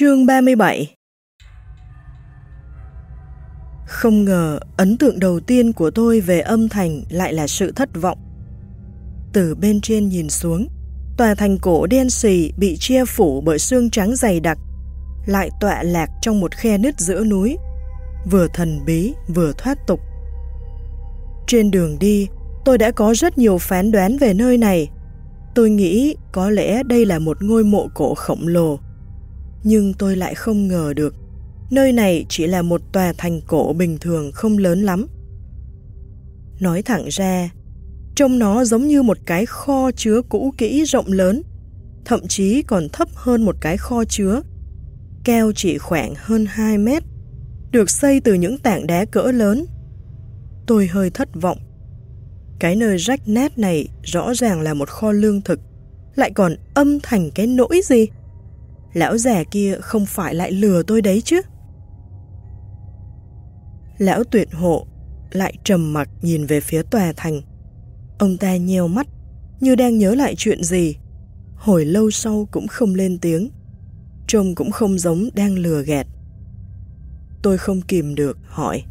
Chương 37 Không ngờ ấn tượng đầu tiên của tôi về âm thành lại là sự thất vọng. Từ bên trên nhìn xuống, tòa thành cổ đen xì bị che phủ bởi xương trắng dày đặc, lại tọa lạc trong một khe nứt giữa núi, vừa thần bí vừa thoát tục. Trên đường đi, tôi đã có rất nhiều phán đoán về nơi này. Tôi nghĩ có lẽ đây là một ngôi mộ cổ khổng lồ. Nhưng tôi lại không ngờ được, nơi này chỉ là một tòa thành cổ bình thường không lớn lắm. Nói thẳng ra, trông nó giống như một cái kho chứa cũ kỹ rộng lớn, thậm chí còn thấp hơn một cái kho chứa. Keo chỉ khoảng hơn 2 mét, được xây từ những tảng đá cỡ lớn. Tôi hơi thất vọng. Cái nơi rách nát này rõ ràng là một kho lương thực, lại còn âm thành cái nỗi gì? Lão già kia không phải lại lừa tôi đấy chứ? Lão tuyệt hộ lại trầm mặc nhìn về phía tòa thành. Ông ta nheo mắt, như đang nhớ lại chuyện gì. Hồi lâu sau cũng không lên tiếng. Trông cũng không giống đang lừa gạt. Tôi không kìm được, hỏi.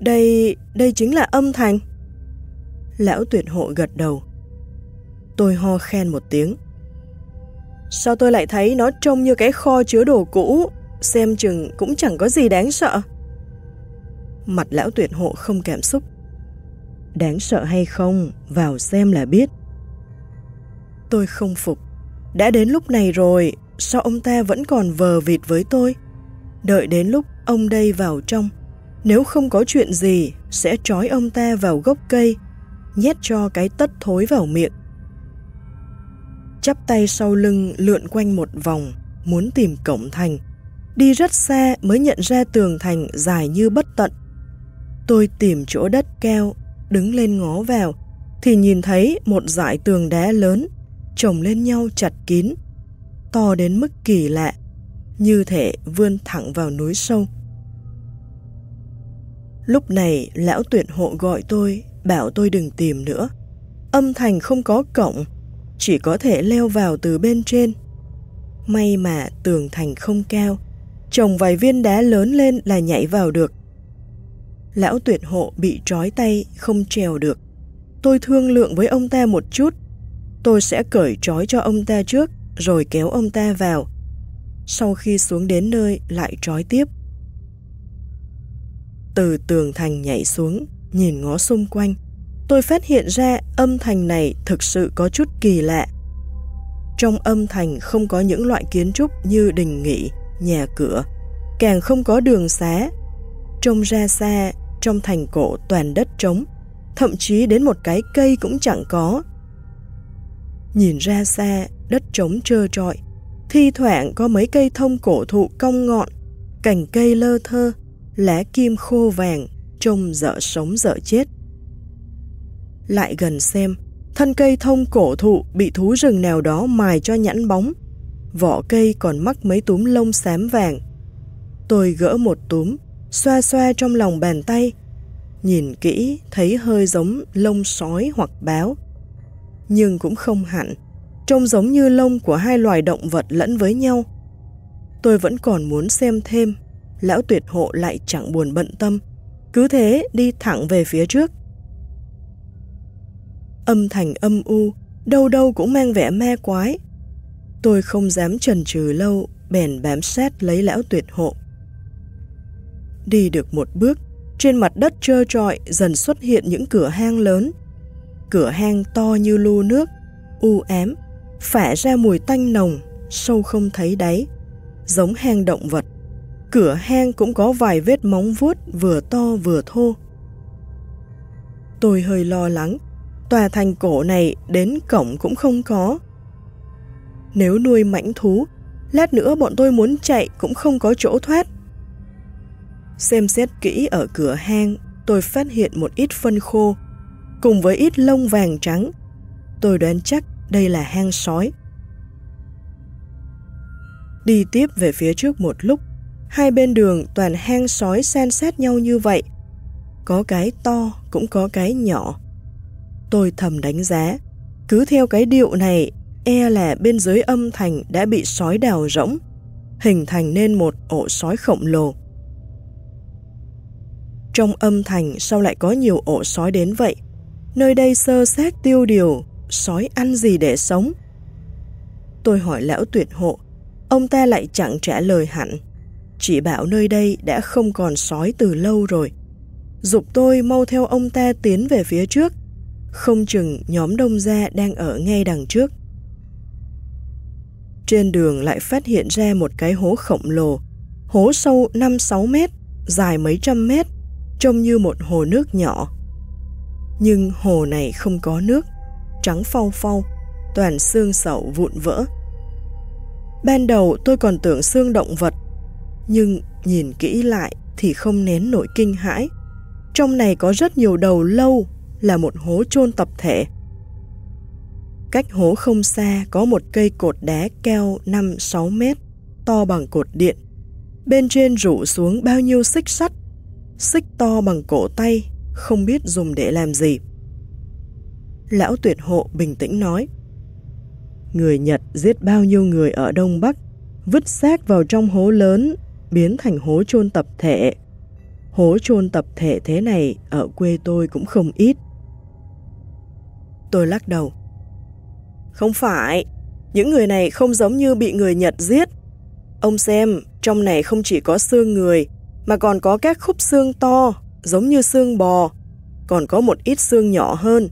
Đây, đây chính là âm thành. Lão tuyệt hộ gật đầu. Tôi ho khen một tiếng. Sao tôi lại thấy nó trông như cái kho chứa đồ cũ, xem chừng cũng chẳng có gì đáng sợ. Mặt lão tuyển hộ không cảm xúc. Đáng sợ hay không, vào xem là biết. Tôi không phục. Đã đến lúc này rồi, sao ông ta vẫn còn vờ vịt với tôi? Đợi đến lúc ông đây vào trong, nếu không có chuyện gì, sẽ trói ông ta vào gốc cây, nhét cho cái tất thối vào miệng. Chắp tay sau lưng lượn quanh một vòng, muốn tìm cổng thành. Đi rất xa mới nhận ra tường thành dài như bất tận. Tôi tìm chỗ đất keo, đứng lên ngó vào, thì nhìn thấy một dải tường đá lớn, chồng lên nhau chặt kín, to đến mức kỳ lạ, như thể vươn thẳng vào núi sâu. Lúc này, lão tuyển hộ gọi tôi, bảo tôi đừng tìm nữa. Âm thành không có cổng, chỉ có thể leo vào từ bên trên. May mà tường thành không cao, trồng vài viên đá lớn lên là nhảy vào được. Lão tuyệt hộ bị trói tay, không trèo được. Tôi thương lượng với ông ta một chút. Tôi sẽ cởi trói cho ông ta trước, rồi kéo ông ta vào. Sau khi xuống đến nơi, lại trói tiếp. Từ tường thành nhảy xuống, nhìn ngó xung quanh, tôi phát hiện ra âm thanh này thực sự có chút kỳ lạ. Trong âm thanh không có những loại kiến trúc như đình nghỉ, nhà cửa, càng không có đường xá. Trông ra xa, trong thành cổ toàn đất trống, thậm chí đến một cái cây cũng chẳng có. Nhìn ra xa, đất trống trơ trọi, thi thoảng có mấy cây thông cổ thụ cong ngọn, cành cây lơ thơ, lá kim khô vàng, trông dở sống dở chết. Lại gần xem, thân cây thông cổ thụ bị thú rừng nào đó mài cho nhẵn bóng, vỏ cây còn mắc mấy túm lông xám vàng. Tôi gỡ một túm, xoa xoa trong lòng bàn tay, nhìn kỹ thấy hơi giống lông sói hoặc báo. Nhưng cũng không hẳn, trông giống như lông của hai loài động vật lẫn với nhau. Tôi vẫn còn muốn xem thêm, lão tuyệt hộ lại chẳng buồn bận tâm, cứ thế đi thẳng về phía trước. Âm thành âm u, đâu đâu cũng mang vẻ ma quái. Tôi không dám chần chừ lâu, bèn bám sát lấy lão tuyệt hộ. Đi được một bước, trên mặt đất trơ trọi dần xuất hiện những cửa hang lớn. Cửa hang to như lu nước, u ám, phả ra mùi tanh nồng, sâu không thấy đáy, giống hang động vật. Cửa hang cũng có vài vết móng vuốt vừa to vừa thô. Tôi hơi lo lắng, tòa thành cổ này đến cổng cũng không có. Nếu nuôi mãnh thú, lát nữa bọn tôi muốn chạy cũng không có chỗ thoát. Xem xét kỹ ở cửa hang, tôi phát hiện một ít phân khô, cùng với ít lông vàng trắng. Tôi đoán chắc đây là hang sói. Đi tiếp về phía trước một lúc, hai bên đường toàn hang sói san sát nhau như vậy. Có cái to, cũng có cái nhỏ. Tôi thầm đánh giá, cứ theo cái điệu này, e là bên dưới âm thành đã bị sói đào rỗng. hình thành nên một ổ sói khổng lồ. Trong âm thành sao lại có nhiều ổ sói đến vậy? Nơi đây sơ xác tiêu điều, sói ăn gì để sống? Tôi hỏi lão tuyệt hộ, ông ta lại chẳng trả lời hẳn. Chỉ bảo nơi đây đã không còn sói từ lâu rồi. Dục tôi mau theo ông ta tiến về phía trước, không chừng nhóm đông gia đang ở ngay đằng trước. Trên đường lại phát hiện ra một cái hố khổng lồ, hố sâu 5-6 mét, dài mấy trăm mét, trông như một hồ nước nhỏ. Nhưng hồ này không có nước, trắng phau phau, toàn xương sậu vụn vỡ. Ban đầu tôi còn tưởng xương động vật, nhưng nhìn kỹ lại thì không nén nổi kinh hãi. Trong này có rất nhiều đầu lâu, là một hố chôn tập thể. Cách hố không xa có một cây cột đá cao 5-6 mét, to bằng cột điện. Bên trên rủ xuống bao nhiêu xích sắt, xích to bằng cổ tay, không biết dùng để làm gì. Lão tuyệt hộ bình tĩnh nói, Người Nhật giết bao nhiêu người ở Đông Bắc, vứt xác vào trong hố lớn, biến thành hố chôn tập thể. Hố chôn tập thể thế này ở quê tôi cũng không ít. Tôi lắc đầu. Không phải, những người này không giống như bị người Nhật giết. Ông xem, trong này không chỉ có xương người, mà còn có các khúc xương to, giống như xương bò, còn có một ít xương nhỏ hơn.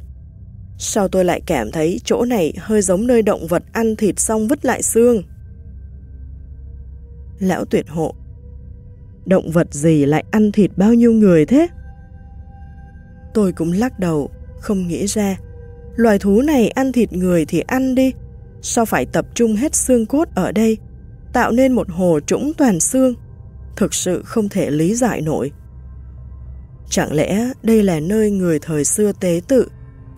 Sao tôi lại cảm thấy chỗ này hơi giống nơi động vật ăn thịt xong vứt lại xương? Lão tuyệt hộ Động vật gì lại ăn thịt bao nhiêu người thế? Tôi cũng lắc đầu, không nghĩ ra. Loài thú này ăn thịt người thì ăn đi, sao phải tập trung hết xương cốt ở đây, tạo nên một hồ trũng toàn xương? Thực sự không thể lý giải nổi. Chẳng lẽ đây là nơi người thời xưa tế tự,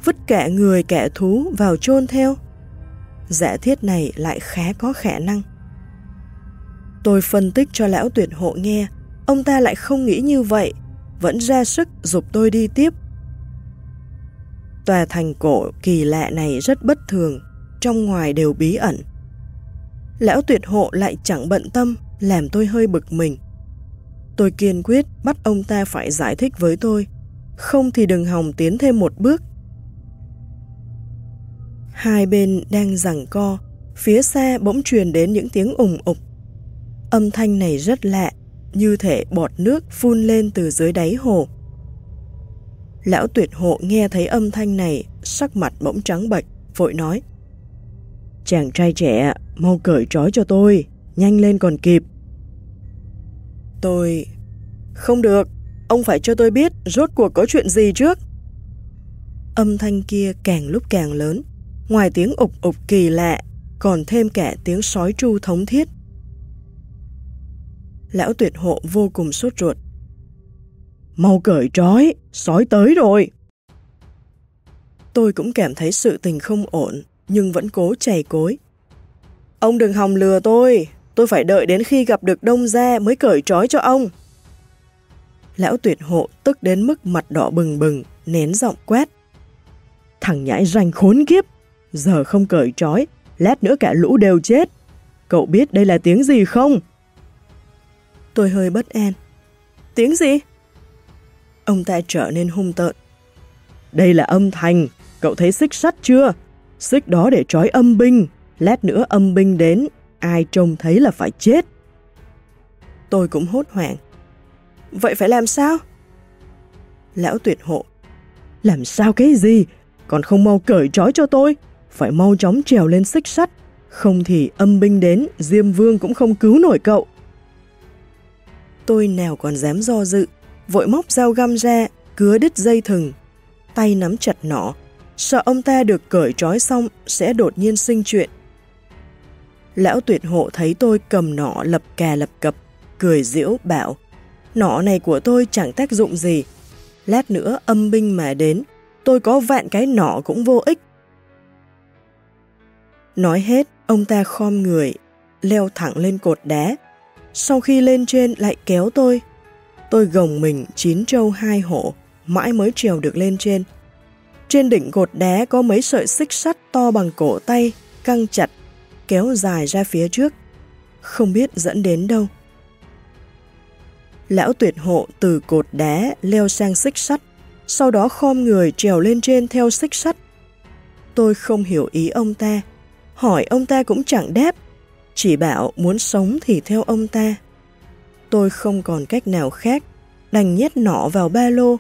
vứt kẻ người kẻ thú vào chôn theo? Giả thiết này lại khá có khả năng. Tôi phân tích cho lão tuyệt hộ nghe, ông ta lại không nghĩ như vậy, vẫn ra sức dục tôi đi tiếp. Tòa thành cổ kỳ lạ này rất bất thường, trong ngoài đều bí ẩn. Lão tuyệt hộ lại chẳng bận tâm, làm tôi hơi bực mình. Tôi kiên quyết bắt ông ta phải giải thích với tôi, không thì đừng hòng tiến thêm một bước. Hai bên đang giằng co, phía xa bỗng truyền đến những tiếng ủng ục. Âm thanh này rất lạ, như thể bọt nước phun lên từ dưới đáy hồ. Lão tuyệt hộ nghe thấy âm thanh này, sắc mặt bỗng trắng bệch, vội nói. Chàng trai trẻ, mau cởi trói cho tôi, nhanh lên còn kịp. Tôi... Không được, ông phải cho tôi biết rốt cuộc có chuyện gì trước. Âm thanh kia càng lúc càng lớn, ngoài tiếng ục ục kỳ lạ, còn thêm cả tiếng sói tru thống thiết. Lão tuyệt hộ vô cùng sốt ruột. Mau cởi trói, sói tới rồi. Tôi cũng cảm thấy sự tình không ổn, nhưng vẫn cố chày cối. Ông đừng hòng lừa tôi, tôi phải đợi đến khi gặp được đông gia mới cởi trói cho ông. Lão tuyệt hộ tức đến mức mặt đỏ bừng bừng, nén giọng quét Thằng nhãi ranh khốn kiếp, giờ không cởi trói, lát nữa cả lũ đều chết. Cậu biết đây là tiếng gì không? Tôi hơi bất an. Tiếng gì? Ông ta trở nên hung tợn. Đây là âm thanh, cậu thấy xích sắt chưa? Xích đó để trói âm binh, lát nữa âm binh đến, ai trông thấy là phải chết. Tôi cũng hốt hoảng. Vậy phải làm sao? Lão tuyệt hộ. Làm sao cái gì? Còn không mau cởi trói cho tôi. Phải mau chóng trèo lên xích sắt. Không thì âm binh đến, Diêm Vương cũng không cứu nổi cậu. Tôi nào còn dám do dự, vội móc dao găm ra, cứa đứt dây thừng. Tay nắm chặt nỏ, sợ ông ta được cởi trói xong sẽ đột nhiên sinh chuyện. Lão tuyệt hộ thấy tôi cầm nỏ lập cà lập cập, cười diễu bảo, nỏ này của tôi chẳng tác dụng gì. Lát nữa âm binh mà đến, tôi có vạn cái nỏ cũng vô ích. Nói hết, ông ta khom người, leo thẳng lên cột đá. Sau khi lên trên lại kéo tôi, Tôi gồng mình chín trâu hai hổ, mãi mới trèo được lên trên. Trên đỉnh cột đá có mấy sợi xích sắt to bằng cổ tay, căng chặt, kéo dài ra phía trước. không biết dẫn đến đâu. Lão tuyệt hộ từ cột đá leo sang xích sắt, sau đó khom người trèo lên trên theo xích sắt. Tôi không hiểu ý ông ta, hỏi ông ta cũng chẳng đáp, chỉ bảo muốn sống thì theo ông ta. Tôi không còn cách nào khác, đành nhét nọ vào ba lô,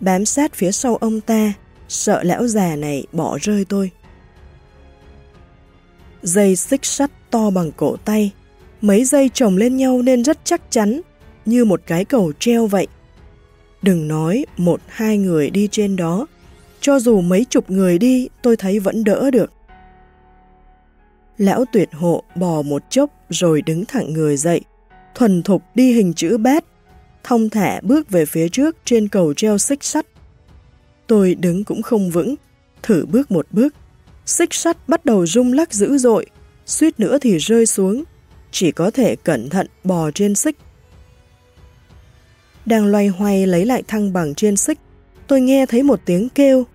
bám sát phía sau ông ta, sợ lão già này bỏ rơi tôi. Dây xích sắt to bằng cổ tay, mấy dây chồng lên nhau nên rất chắc chắn, như một cái cầu treo vậy. Đừng nói một hai người đi trên đó, cho dù mấy chục người đi tôi thấy vẫn đỡ được. Lão tuyệt hộ bò một chốc rồi đứng thẳng người dậy, thuần thục đi hình chữ bát, thông thả bước về phía trước trên cầu treo xích sắt. Tôi đứng cũng không vững, thử bước một bước. Xích sắt bắt đầu rung lắc dữ dội, suýt nữa thì rơi xuống, chỉ có thể cẩn thận bò trên xích. Đang loay hoay lấy lại thăng bằng trên xích, tôi nghe thấy một tiếng kêu.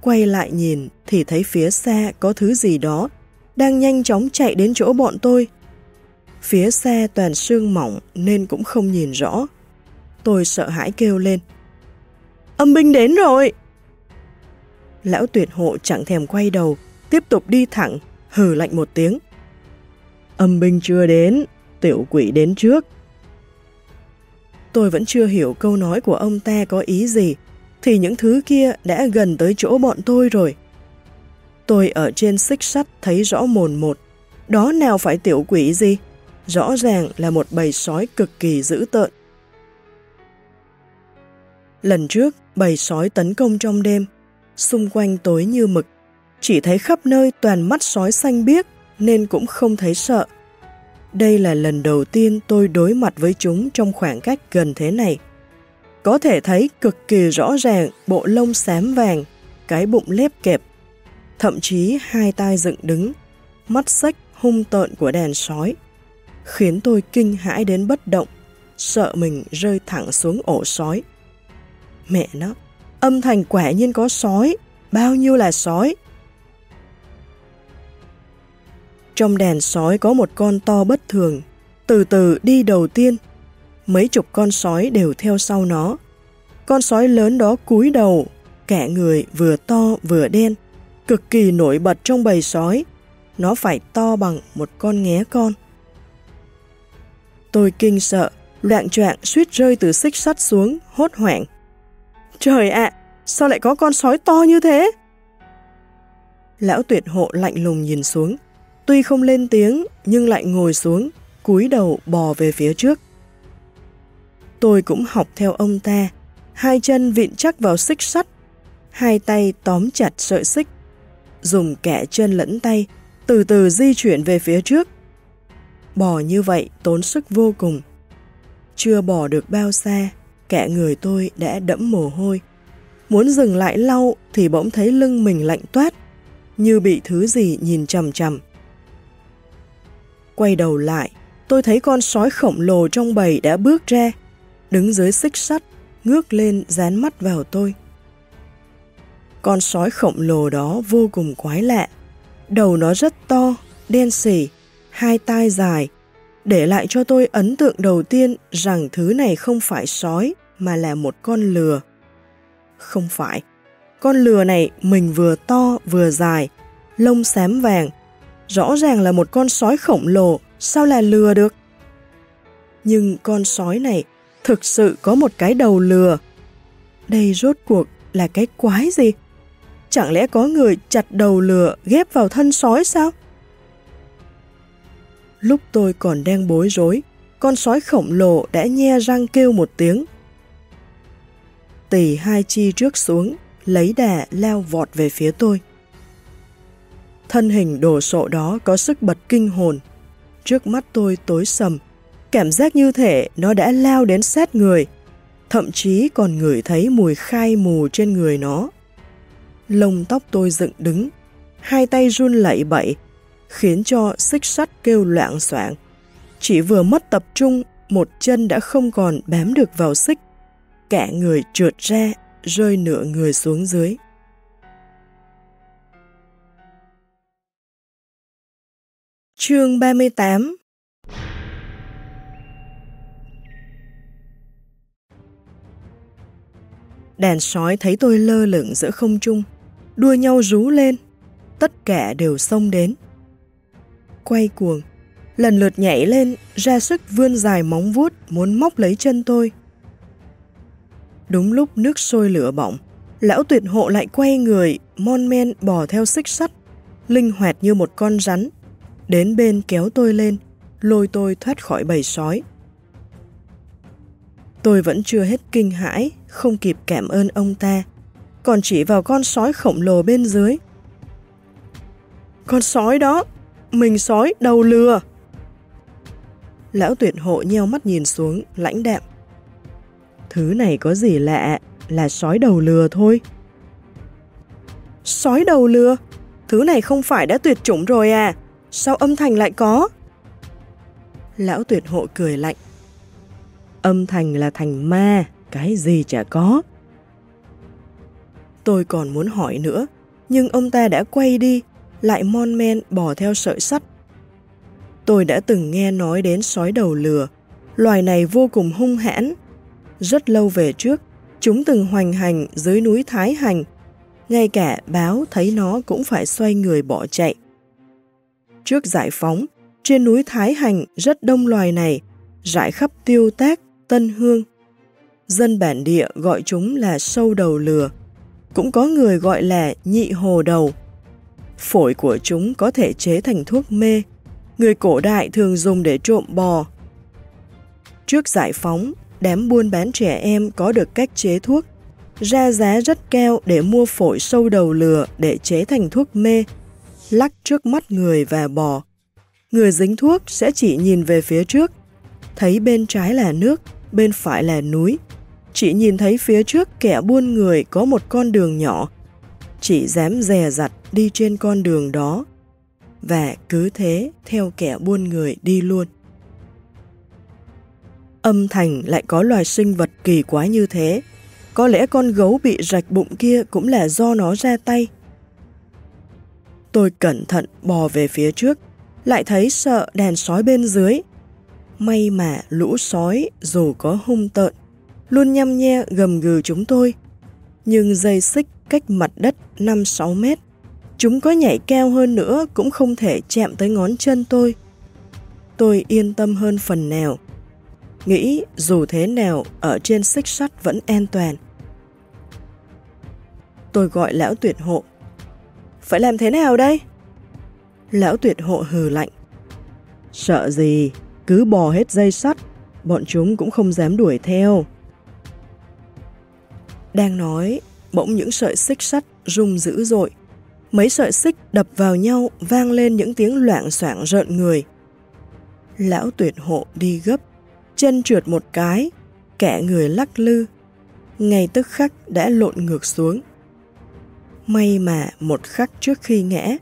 Quay lại nhìn thì thấy phía xa có thứ gì đó đang nhanh chóng chạy đến chỗ bọn tôi. Phía xe toàn sương mỏng nên cũng không nhìn rõ. Tôi sợ hãi kêu lên. Âm binh đến rồi! Lão tuyệt hộ chẳng thèm quay đầu, tiếp tục đi thẳng, hừ lạnh một tiếng. Âm binh chưa đến, tiểu quỷ đến trước. Tôi vẫn chưa hiểu câu nói của ông ta có ý gì, thì những thứ kia đã gần tới chỗ bọn tôi rồi. Tôi ở trên xích sắt thấy rõ mồn một, đó nào phải tiểu quỷ gì, rõ ràng là một bầy sói cực kỳ dữ tợn. Lần trước, bầy sói tấn công trong đêm, xung quanh tối như mực, chỉ thấy khắp nơi toàn mắt sói xanh biếc nên cũng không thấy sợ. Đây là lần đầu tiên tôi đối mặt với chúng trong khoảng cách gần thế này. Có thể thấy cực kỳ rõ ràng bộ lông xám vàng, cái bụng lép kẹp, thậm chí hai tai dựng đứng, mắt sách hung tợn của đàn sói, khiến tôi kinh hãi đến bất động, sợ mình rơi thẳng xuống ổ sói. Mẹ nó, âm thanh quả nhiên có sói, bao nhiêu là sói. Trong đàn sói có một con to bất thường, từ từ đi đầu tiên. Mấy chục con sói đều theo sau nó. Con sói lớn đó cúi đầu, cả người vừa to vừa đen, cực kỳ nổi bật trong bầy sói. Nó phải to bằng một con nghé con. Tôi kinh sợ, loạn choạng suýt rơi từ xích sắt xuống, hốt hoảng. Trời ạ, sao lại có con sói to như thế? Lão tuyệt hộ lạnh lùng nhìn xuống, tuy không lên tiếng nhưng lại ngồi xuống, cúi đầu bò về phía trước. Tôi cũng học theo ông ta, hai chân vịn chắc vào xích sắt, hai tay tóm chặt sợi xích, dùng kẻ chân lẫn tay, từ từ di chuyển về phía trước. Bò như vậy tốn sức vô cùng. Chưa bò được bao xa, cả người tôi đã đẫm mồ hôi. Muốn dừng lại lau thì bỗng thấy lưng mình lạnh toát, như bị thứ gì nhìn chầm chầm. Quay đầu lại, tôi thấy con sói khổng lồ trong bầy đã bước ra, đứng dưới xích sắt, ngước lên dán mắt vào tôi. Con sói khổng lồ đó vô cùng quái lạ. Đầu nó rất to, đen xỉ, hai tai dài, để lại cho tôi ấn tượng đầu tiên rằng thứ này không phải sói mà là một con lừa. Không phải, con lừa này mình vừa to vừa dài, lông xám vàng, rõ ràng là một con sói khổng lồ, sao là lừa được? Nhưng con sói này thực sự có một cái đầu lừa. Đây rốt cuộc là cái quái gì? Chẳng lẽ có người chặt đầu lừa ghép vào thân sói sao? Lúc tôi còn đang bối rối, con sói khổng lồ đã nhe răng kêu một tiếng. Tỷ hai chi trước xuống, lấy đà leo vọt về phía tôi. Thân hình đồ sộ đó có sức bật kinh hồn. Trước mắt tôi tối sầm, cảm giác như thể nó đã lao đến sát người, thậm chí còn ngửi thấy mùi khai mù trên người nó. Lông tóc tôi dựng đứng, hai tay run lẩy bẩy, khiến cho xích sắt kêu loạn soạn. Chỉ vừa mất tập trung, một chân đã không còn bám được vào xích. Cả người trượt ra, rơi nửa người xuống dưới. Chương 38 Đàn sói thấy tôi lơ lửng giữa không trung, đua nhau rú lên. Tất cả đều xông đến, Quay cuồng, lần lượt nhảy lên, ra sức vươn dài móng vuốt muốn móc lấy chân tôi. Đúng lúc nước sôi lửa bỏng, lão tuyệt hộ lại quay người, mon men bò theo xích sắt, linh hoạt như một con rắn, đến bên kéo tôi lên, lôi tôi thoát khỏi bầy sói. Tôi vẫn chưa hết kinh hãi, không kịp cảm ơn ông ta, còn chỉ vào con sói khổng lồ bên dưới. Con sói đó, mình sói đầu lừa. Lão tuyệt hộ nheo mắt nhìn xuống, lãnh đạm. Thứ này có gì lạ, là sói đầu lừa thôi. Sói đầu lừa? Thứ này không phải đã tuyệt chủng rồi à? Sao âm thanh lại có? Lão tuyệt hộ cười lạnh. Âm thanh là thành ma, cái gì chả có. Tôi còn muốn hỏi nữa, nhưng ông ta đã quay đi, lại mon men bỏ theo sợi sắt. Tôi đã từng nghe nói đến sói đầu lừa, loài này vô cùng hung hãn. Rất lâu về trước, chúng từng hoành hành dưới núi Thái Hành, ngay cả báo thấy nó cũng phải xoay người bỏ chạy. Trước giải phóng, trên núi Thái Hành rất đông loài này, rải khắp tiêu tác, tân hương. Dân bản địa gọi chúng là sâu đầu lừa, cũng có người gọi là nhị hồ đầu. Phổi của chúng có thể chế thành thuốc mê, người cổ đại thường dùng để trộm bò. Trước giải phóng, đám buôn bán trẻ em có được cách chế thuốc, ra giá rất cao để mua phổi sâu đầu lừa để chế thành thuốc mê, lắc trước mắt người và bò. Người dính thuốc sẽ chỉ nhìn về phía trước, thấy bên trái là nước, bên phải là núi. Chỉ nhìn thấy phía trước kẻ buôn người có một con đường nhỏ, chỉ dám dè dặt đi trên con đường đó, và cứ thế theo kẻ buôn người đi luôn. Âm thành lại có loài sinh vật kỳ quái như thế, có lẽ con gấu bị rạch bụng kia cũng là do nó ra tay. Tôi cẩn thận bò về phía trước, lại thấy sợ đàn sói bên dưới. May mà lũ sói dù có hung tợn, luôn nhăm nhe gầm gừ chúng tôi. Nhưng dây xích cách mặt đất 5-6 mét, chúng có nhảy cao hơn nữa cũng không thể chạm tới ngón chân tôi. Tôi yên tâm hơn phần nào. Nghĩ dù thế nào ở trên xích sắt vẫn an toàn. Tôi gọi lão tuyệt hộ. Phải làm thế nào đây? Lão tuyệt hộ hừ lạnh. Sợ gì, cứ bò hết dây sắt, bọn chúng cũng không dám đuổi theo. Đang nói, bỗng những sợi xích sắt rung dữ dội. Mấy sợi xích đập vào nhau vang lên những tiếng loạn soảng rợn người. Lão tuyệt hộ đi gấp, chân trượt một cái, kẻ người lắc lư. Ngay tức khắc đã lộn ngược xuống. May mà một khắc trước khi ngã,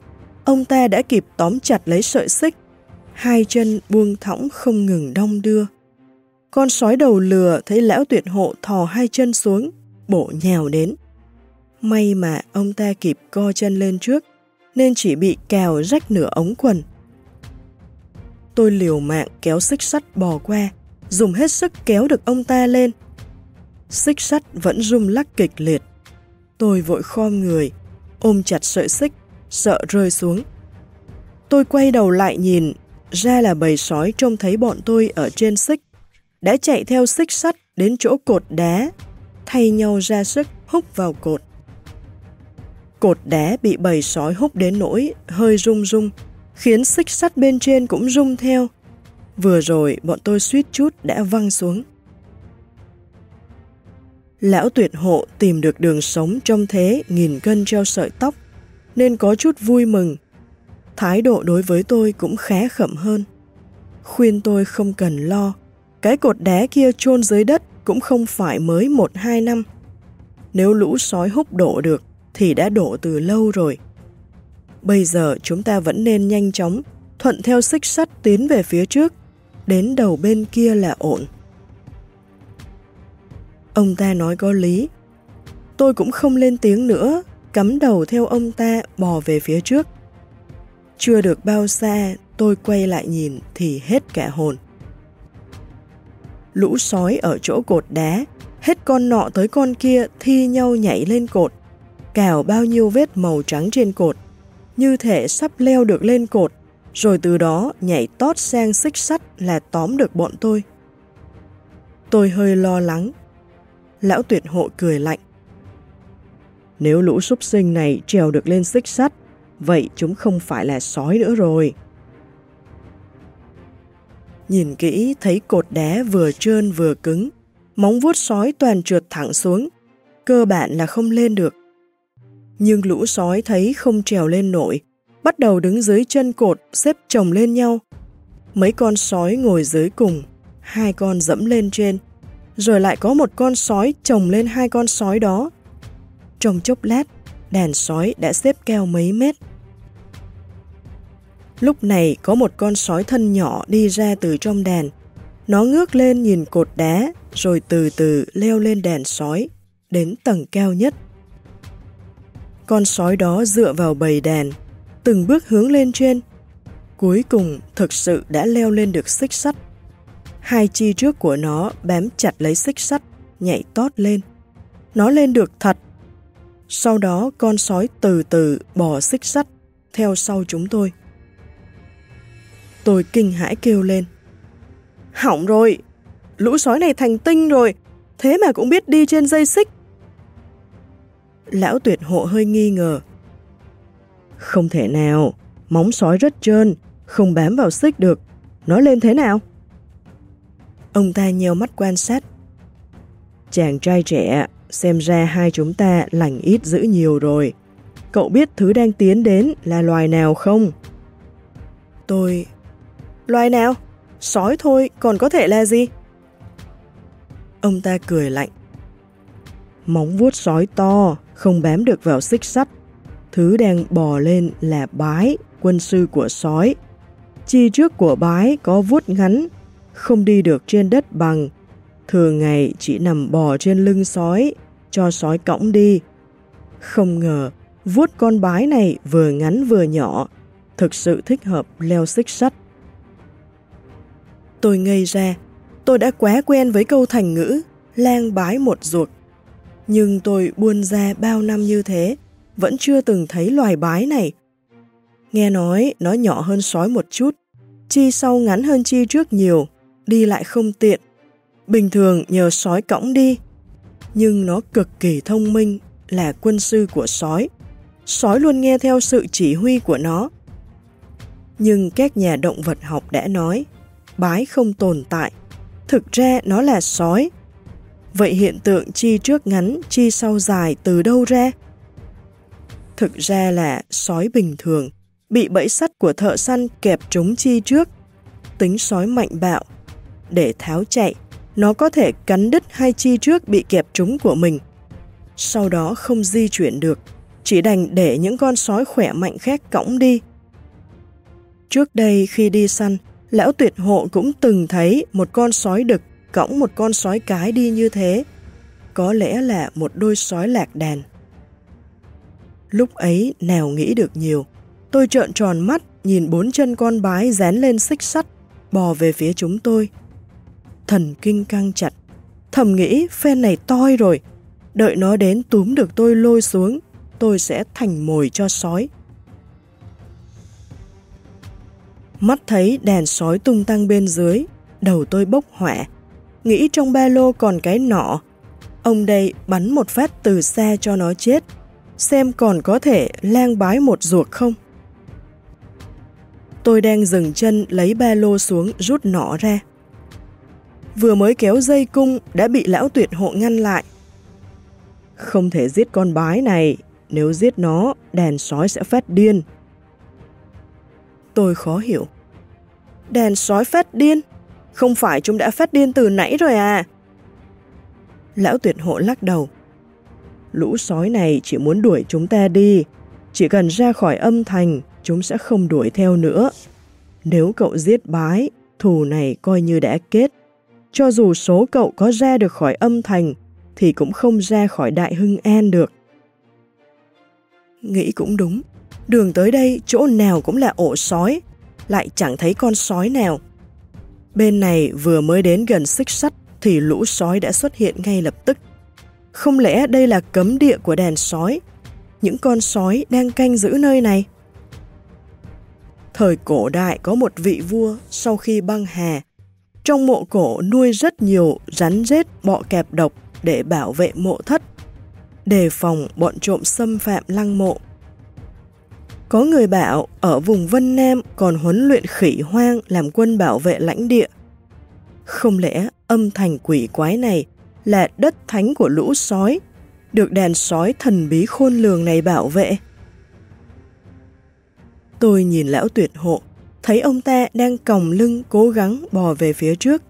ông ta đã kịp tóm chặt lấy sợi xích, hai chân buông thõng không ngừng đong đưa. Con sói đầu lừa thấy lão tuyệt hộ thò hai chân xuống, bổ nhào đến. May mà ông ta kịp co chân lên trước, nên chỉ bị cào rách nửa ống quần. Tôi liều mạng kéo xích sắt bò qua, dùng hết sức kéo được ông ta lên. Xích sắt vẫn rung lắc kịch liệt. Tôi vội khom người, ôm chặt sợi xích, sợ rơi xuống. Tôi quay đầu lại nhìn, ra là bầy sói trông thấy bọn tôi ở trên xích, đã chạy theo xích sắt đến chỗ cột đá, thay nhau ra sức húc vào cột. Cột đá bị bầy sói hút đến nỗi hơi rung rung, khiến xích sắt bên trên cũng rung theo. Vừa rồi bọn tôi suýt chút đã văng xuống. Lão tuyệt hộ tìm được đường sống trong thế nghìn cân treo sợi tóc, nên có chút vui mừng. Thái độ đối với tôi cũng khá khẩm hơn. Khuyên tôi không cần lo, cái cột đá kia chôn dưới đất cũng không phải mới một hai năm. Nếu lũ sói hút đổ được, thì đã đổ từ lâu rồi. Bây giờ chúng ta vẫn nên nhanh chóng, thuận theo xích sắt tiến về phía trước, đến đầu bên kia là ổn. Ông ta nói có lý. Tôi cũng không lên tiếng nữa, cắm đầu theo ông ta bò về phía trước. Chưa được bao xa, tôi quay lại nhìn thì hết cả hồn. Lũ sói ở chỗ cột đá Hết con nọ tới con kia thi nhau nhảy lên cột, cào bao nhiêu vết màu trắng trên cột, như thể sắp leo được lên cột, rồi từ đó nhảy tót sang xích sắt là tóm được bọn tôi. Tôi hơi lo lắng. Lão tuyệt hộ cười lạnh. Nếu lũ súc sinh này trèo được lên xích sắt, vậy chúng không phải là sói nữa rồi. Nhìn kỹ thấy cột đá vừa trơn vừa cứng, móng vuốt sói toàn trượt thẳng xuống, cơ bản là không lên được. Nhưng lũ sói thấy không trèo lên nổi, bắt đầu đứng dưới chân cột xếp chồng lên nhau. Mấy con sói ngồi dưới cùng, hai con dẫm lên trên, rồi lại có một con sói chồng lên hai con sói đó. Trong chốc lát, đàn sói đã xếp keo mấy mét. Lúc này có một con sói thân nhỏ đi ra từ trong đàn. Nó ngước lên nhìn cột đá, rồi từ từ leo lên đàn sói, đến tầng cao nhất. Con sói đó dựa vào bầy đèn từng bước hướng lên trên. Cuối cùng thực sự đã leo lên được xích sắt. Hai chi trước của nó bám chặt lấy xích sắt, nhảy tót lên. Nó lên được thật. Sau đó con sói từ từ bỏ xích sắt theo sau chúng tôi. Tôi kinh hãi kêu lên. Hỏng rồi! Lũ sói này thành tinh rồi! Thế mà cũng biết đi trên dây xích. Lão tuyệt hộ hơi nghi ngờ. Không thể nào, móng sói rất trơn, không bám vào xích được. Nói lên thế nào? Ông ta nheo mắt quan sát. Chàng trai trẻ, xem ra hai chúng ta lành ít giữ nhiều rồi. Cậu biết thứ đang tiến đến là loài nào không? Tôi Loài nào? Sói thôi, còn có thể là gì? Ông ta cười lạnh. Móng vuốt sói to, không bám được vào xích sắt. Thứ đang bò lên là bái, quân sư của sói. Chi trước của bái có vuốt ngắn, không đi được trên đất bằng. Thường ngày chỉ nằm bò trên lưng sói, cho sói cõng đi. Không ngờ, vuốt con bái này vừa ngắn vừa nhỏ, thực sự thích hợp leo xích sắt. Tôi ngây ra, tôi đã quá quen với câu thành ngữ lang bái một ruột. Nhưng tôi buôn ra bao năm như thế, vẫn chưa từng thấy loài bái này. Nghe nói nó nhỏ hơn sói một chút, chi sau ngắn hơn chi trước nhiều, đi lại không tiện. Bình thường nhờ sói cõng đi, nhưng nó cực kỳ thông minh, là quân sư của sói. Sói luôn nghe theo sự chỉ huy của nó. Nhưng các nhà động vật học đã nói, bái không tồn tại. Thực ra nó là sói. Vậy hiện tượng chi trước ngắn, chi sau dài từ đâu ra? Thực ra là sói bình thường, bị bẫy sắt của thợ săn kẹp trúng chi trước. Tính sói mạnh bạo. Để tháo chạy, nó có thể cắn đứt hai chi trước bị kẹp trúng của mình. Sau đó không di chuyển được, chỉ đành để những con sói khỏe mạnh khác cõng đi. Trước đây khi đi săn, Lão tuyệt hộ cũng từng thấy một con sói đực cõng một con sói cái đi như thế. Có lẽ là một đôi sói lạc đàn. Lúc ấy nào nghĩ được nhiều, tôi trợn tròn mắt nhìn bốn chân con bái dán lên xích sắt, bò về phía chúng tôi. Thần kinh căng chặt, thầm nghĩ phen này toi rồi, đợi nó đến túm được tôi lôi xuống, tôi sẽ thành mồi cho sói. Mắt thấy đèn sói tung tăng bên dưới, đầu tôi bốc hỏa. Nghĩ trong ba lô còn cái nọ. Ông đây bắn một phát từ xa cho nó chết. Xem còn có thể lang bái một ruột không? Tôi đang dừng chân lấy ba lô xuống rút nỏ ra. Vừa mới kéo dây cung đã bị lão tuyệt hộ ngăn lại. Không thể giết con bái này, nếu giết nó, đèn sói sẽ phát điên. Tôi khó hiểu. Đèn sói phát điên? Không phải chúng đã phát điên từ nãy rồi à? Lão tuyệt hộ lắc đầu. Lũ sói này chỉ muốn đuổi chúng ta đi. Chỉ cần ra khỏi âm thành, chúng sẽ không đuổi theo nữa. Nếu cậu giết bái, thù này coi như đã kết. Cho dù số cậu có ra được khỏi âm thành, thì cũng không ra khỏi đại hưng an được. Nghĩ cũng đúng. Đường tới đây chỗ nào cũng là ổ sói, lại chẳng thấy con sói nào. Bên này vừa mới đến gần xích sắt, thì lũ sói đã xuất hiện ngay lập tức. Không lẽ đây là cấm địa của đàn sói? Những con sói đang canh giữ nơi này? Thời cổ đại có một vị vua sau khi băng hà. Trong mộ cổ nuôi rất nhiều rắn rết bọ kẹp độc để bảo vệ mộ thất, đề phòng bọn trộm xâm phạm lăng mộ. Có người bảo ở vùng Vân Nam còn huấn luyện khỉ hoang làm quân bảo vệ lãnh địa. Không lẽ âm thành quỷ quái này là đất thánh của lũ sói, được đàn sói thần bí khôn lường này bảo vệ? Tôi nhìn lão tuyệt hộ, thấy ông ta đang còng lưng cố gắng bò về phía trước.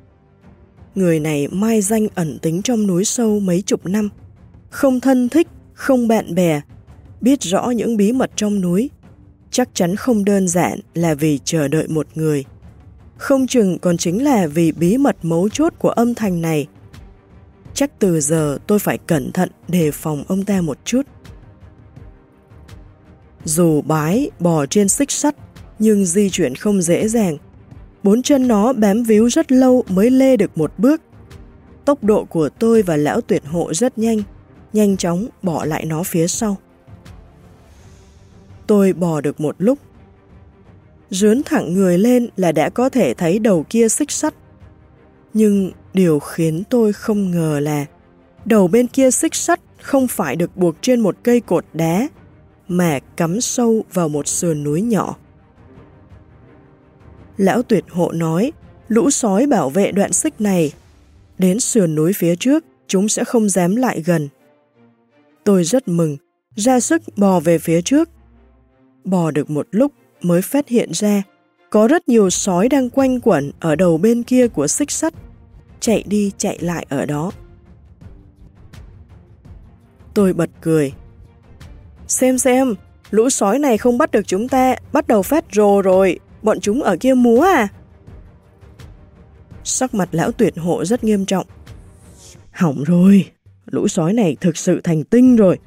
Người này mai danh ẩn tính trong núi sâu mấy chục năm, không thân thích, không bạn bè, biết rõ những bí mật trong núi. Chắc chắn không đơn giản là vì chờ đợi một người. Không chừng còn chính là vì bí mật mấu chốt của âm thanh này. Chắc từ giờ tôi phải cẩn thận đề phòng ông ta một chút. Dù bái bò trên xích sắt, nhưng di chuyển không dễ dàng. Bốn chân nó bám víu rất lâu mới lê được một bước. Tốc độ của tôi và lão tuyệt hộ rất nhanh, nhanh chóng bỏ lại nó phía sau. Tôi bò được một lúc. Rướn thẳng người lên là đã có thể thấy đầu kia xích sắt. Nhưng điều khiến tôi không ngờ là đầu bên kia xích sắt không phải được buộc trên một cây cột đá mà cắm sâu vào một sườn núi nhỏ. Lão tuyệt hộ nói, lũ sói bảo vệ đoạn xích này. Đến sườn núi phía trước, chúng sẽ không dám lại gần. Tôi rất mừng, ra sức bò về phía trước. Bò được một lúc mới phát hiện ra có rất nhiều sói đang quanh quẩn ở đầu bên kia của xích sắt, chạy đi chạy lại ở đó. Tôi bật cười, Xem xem, lũ sói này không bắt được chúng ta, bắt đầu phát rồ rồi, bọn chúng ở kia múa à? Sắc mặt lão tuyệt hộ rất nghiêm trọng. Hỏng rồi, lũ sói này thực sự thành tinh rồi.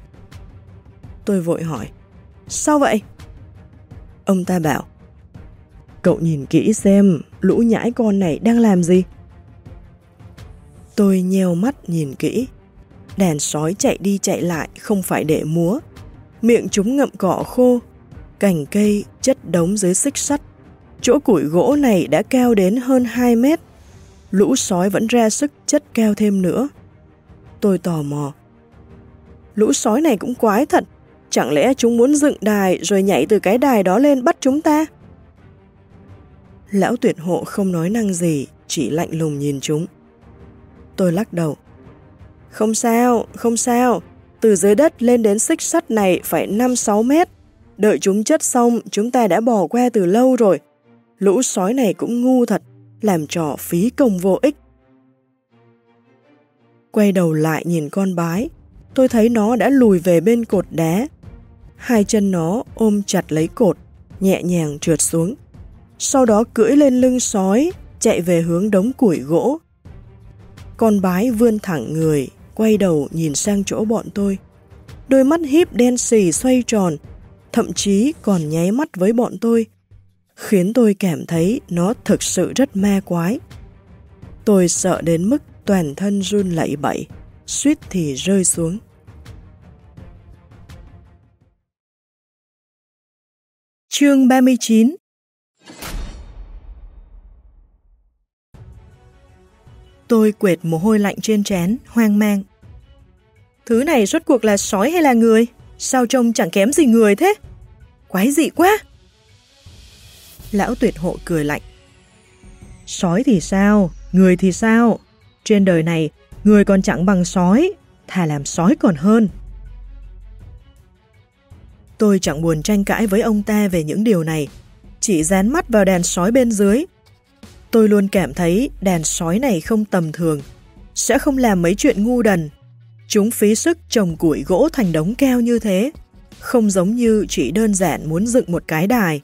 Tôi vội hỏi, sao vậy? Ông ta bảo, cậu nhìn kỹ xem lũ nhãi con này đang làm gì? Tôi nheo mắt nhìn kỹ. Đàn sói chạy đi chạy lại không phải để múa, miệng chúng ngậm cỏ khô, cành cây chất đống dưới xích sắt. Chỗ củi gỗ này đã cao đến hơn 2 mét. Lũ sói vẫn ra sức chất cao thêm nữa. Tôi tò mò. Lũ sói này cũng quái thật. Chẳng lẽ chúng muốn dựng đài rồi nhảy từ cái đài đó lên bắt chúng ta? Lão tuyệt hộ không nói năng gì, chỉ lạnh lùng nhìn chúng. Tôi lắc đầu. Không sao, không sao, từ dưới đất lên đến xích sắt này phải 5-6 mét. Đợi chúng chất xong, chúng ta đã bỏ qua từ lâu rồi. Lũ sói này cũng ngu thật, làm trò phí công vô ích. Quay đầu lại nhìn con bái, tôi thấy nó đã lùi về bên cột đá. Hai chân nó ôm chặt lấy cột, nhẹ nhàng trượt xuống. Sau đó cưỡi lên lưng sói, chạy về hướng đống củi gỗ. Con bái vươn thẳng người, quay đầu nhìn sang chỗ bọn tôi. Đôi mắt híp đen xì xoay tròn, thậm chí còn nháy mắt với bọn tôi, khiến tôi cảm thấy nó thực sự rất ma quái. Tôi sợ đến mức toàn thân run lẩy bẩy, suýt thì rơi xuống. Chương 39 Tôi quệt mồ hôi lạnh trên trán, hoang mang. Thứ này rốt cuộc là sói hay là người? Sao trông chẳng kém gì người thế? Quái dị quá! Lão tuyệt hộ cười lạnh. Sói thì sao? Người thì sao? Trên đời này, người còn chẳng bằng sói, thà làm sói còn hơn. Tôi chẳng buồn tranh cãi với ông ta về những điều này, chỉ dán mắt vào đèn sói bên dưới, Tôi luôn cảm thấy đèn sói này không tầm thường, sẽ không làm mấy chuyện ngu đần. Chúng phí sức trồng củi gỗ thành đống keo như thế, không giống như chỉ đơn giản muốn dựng một cái đài.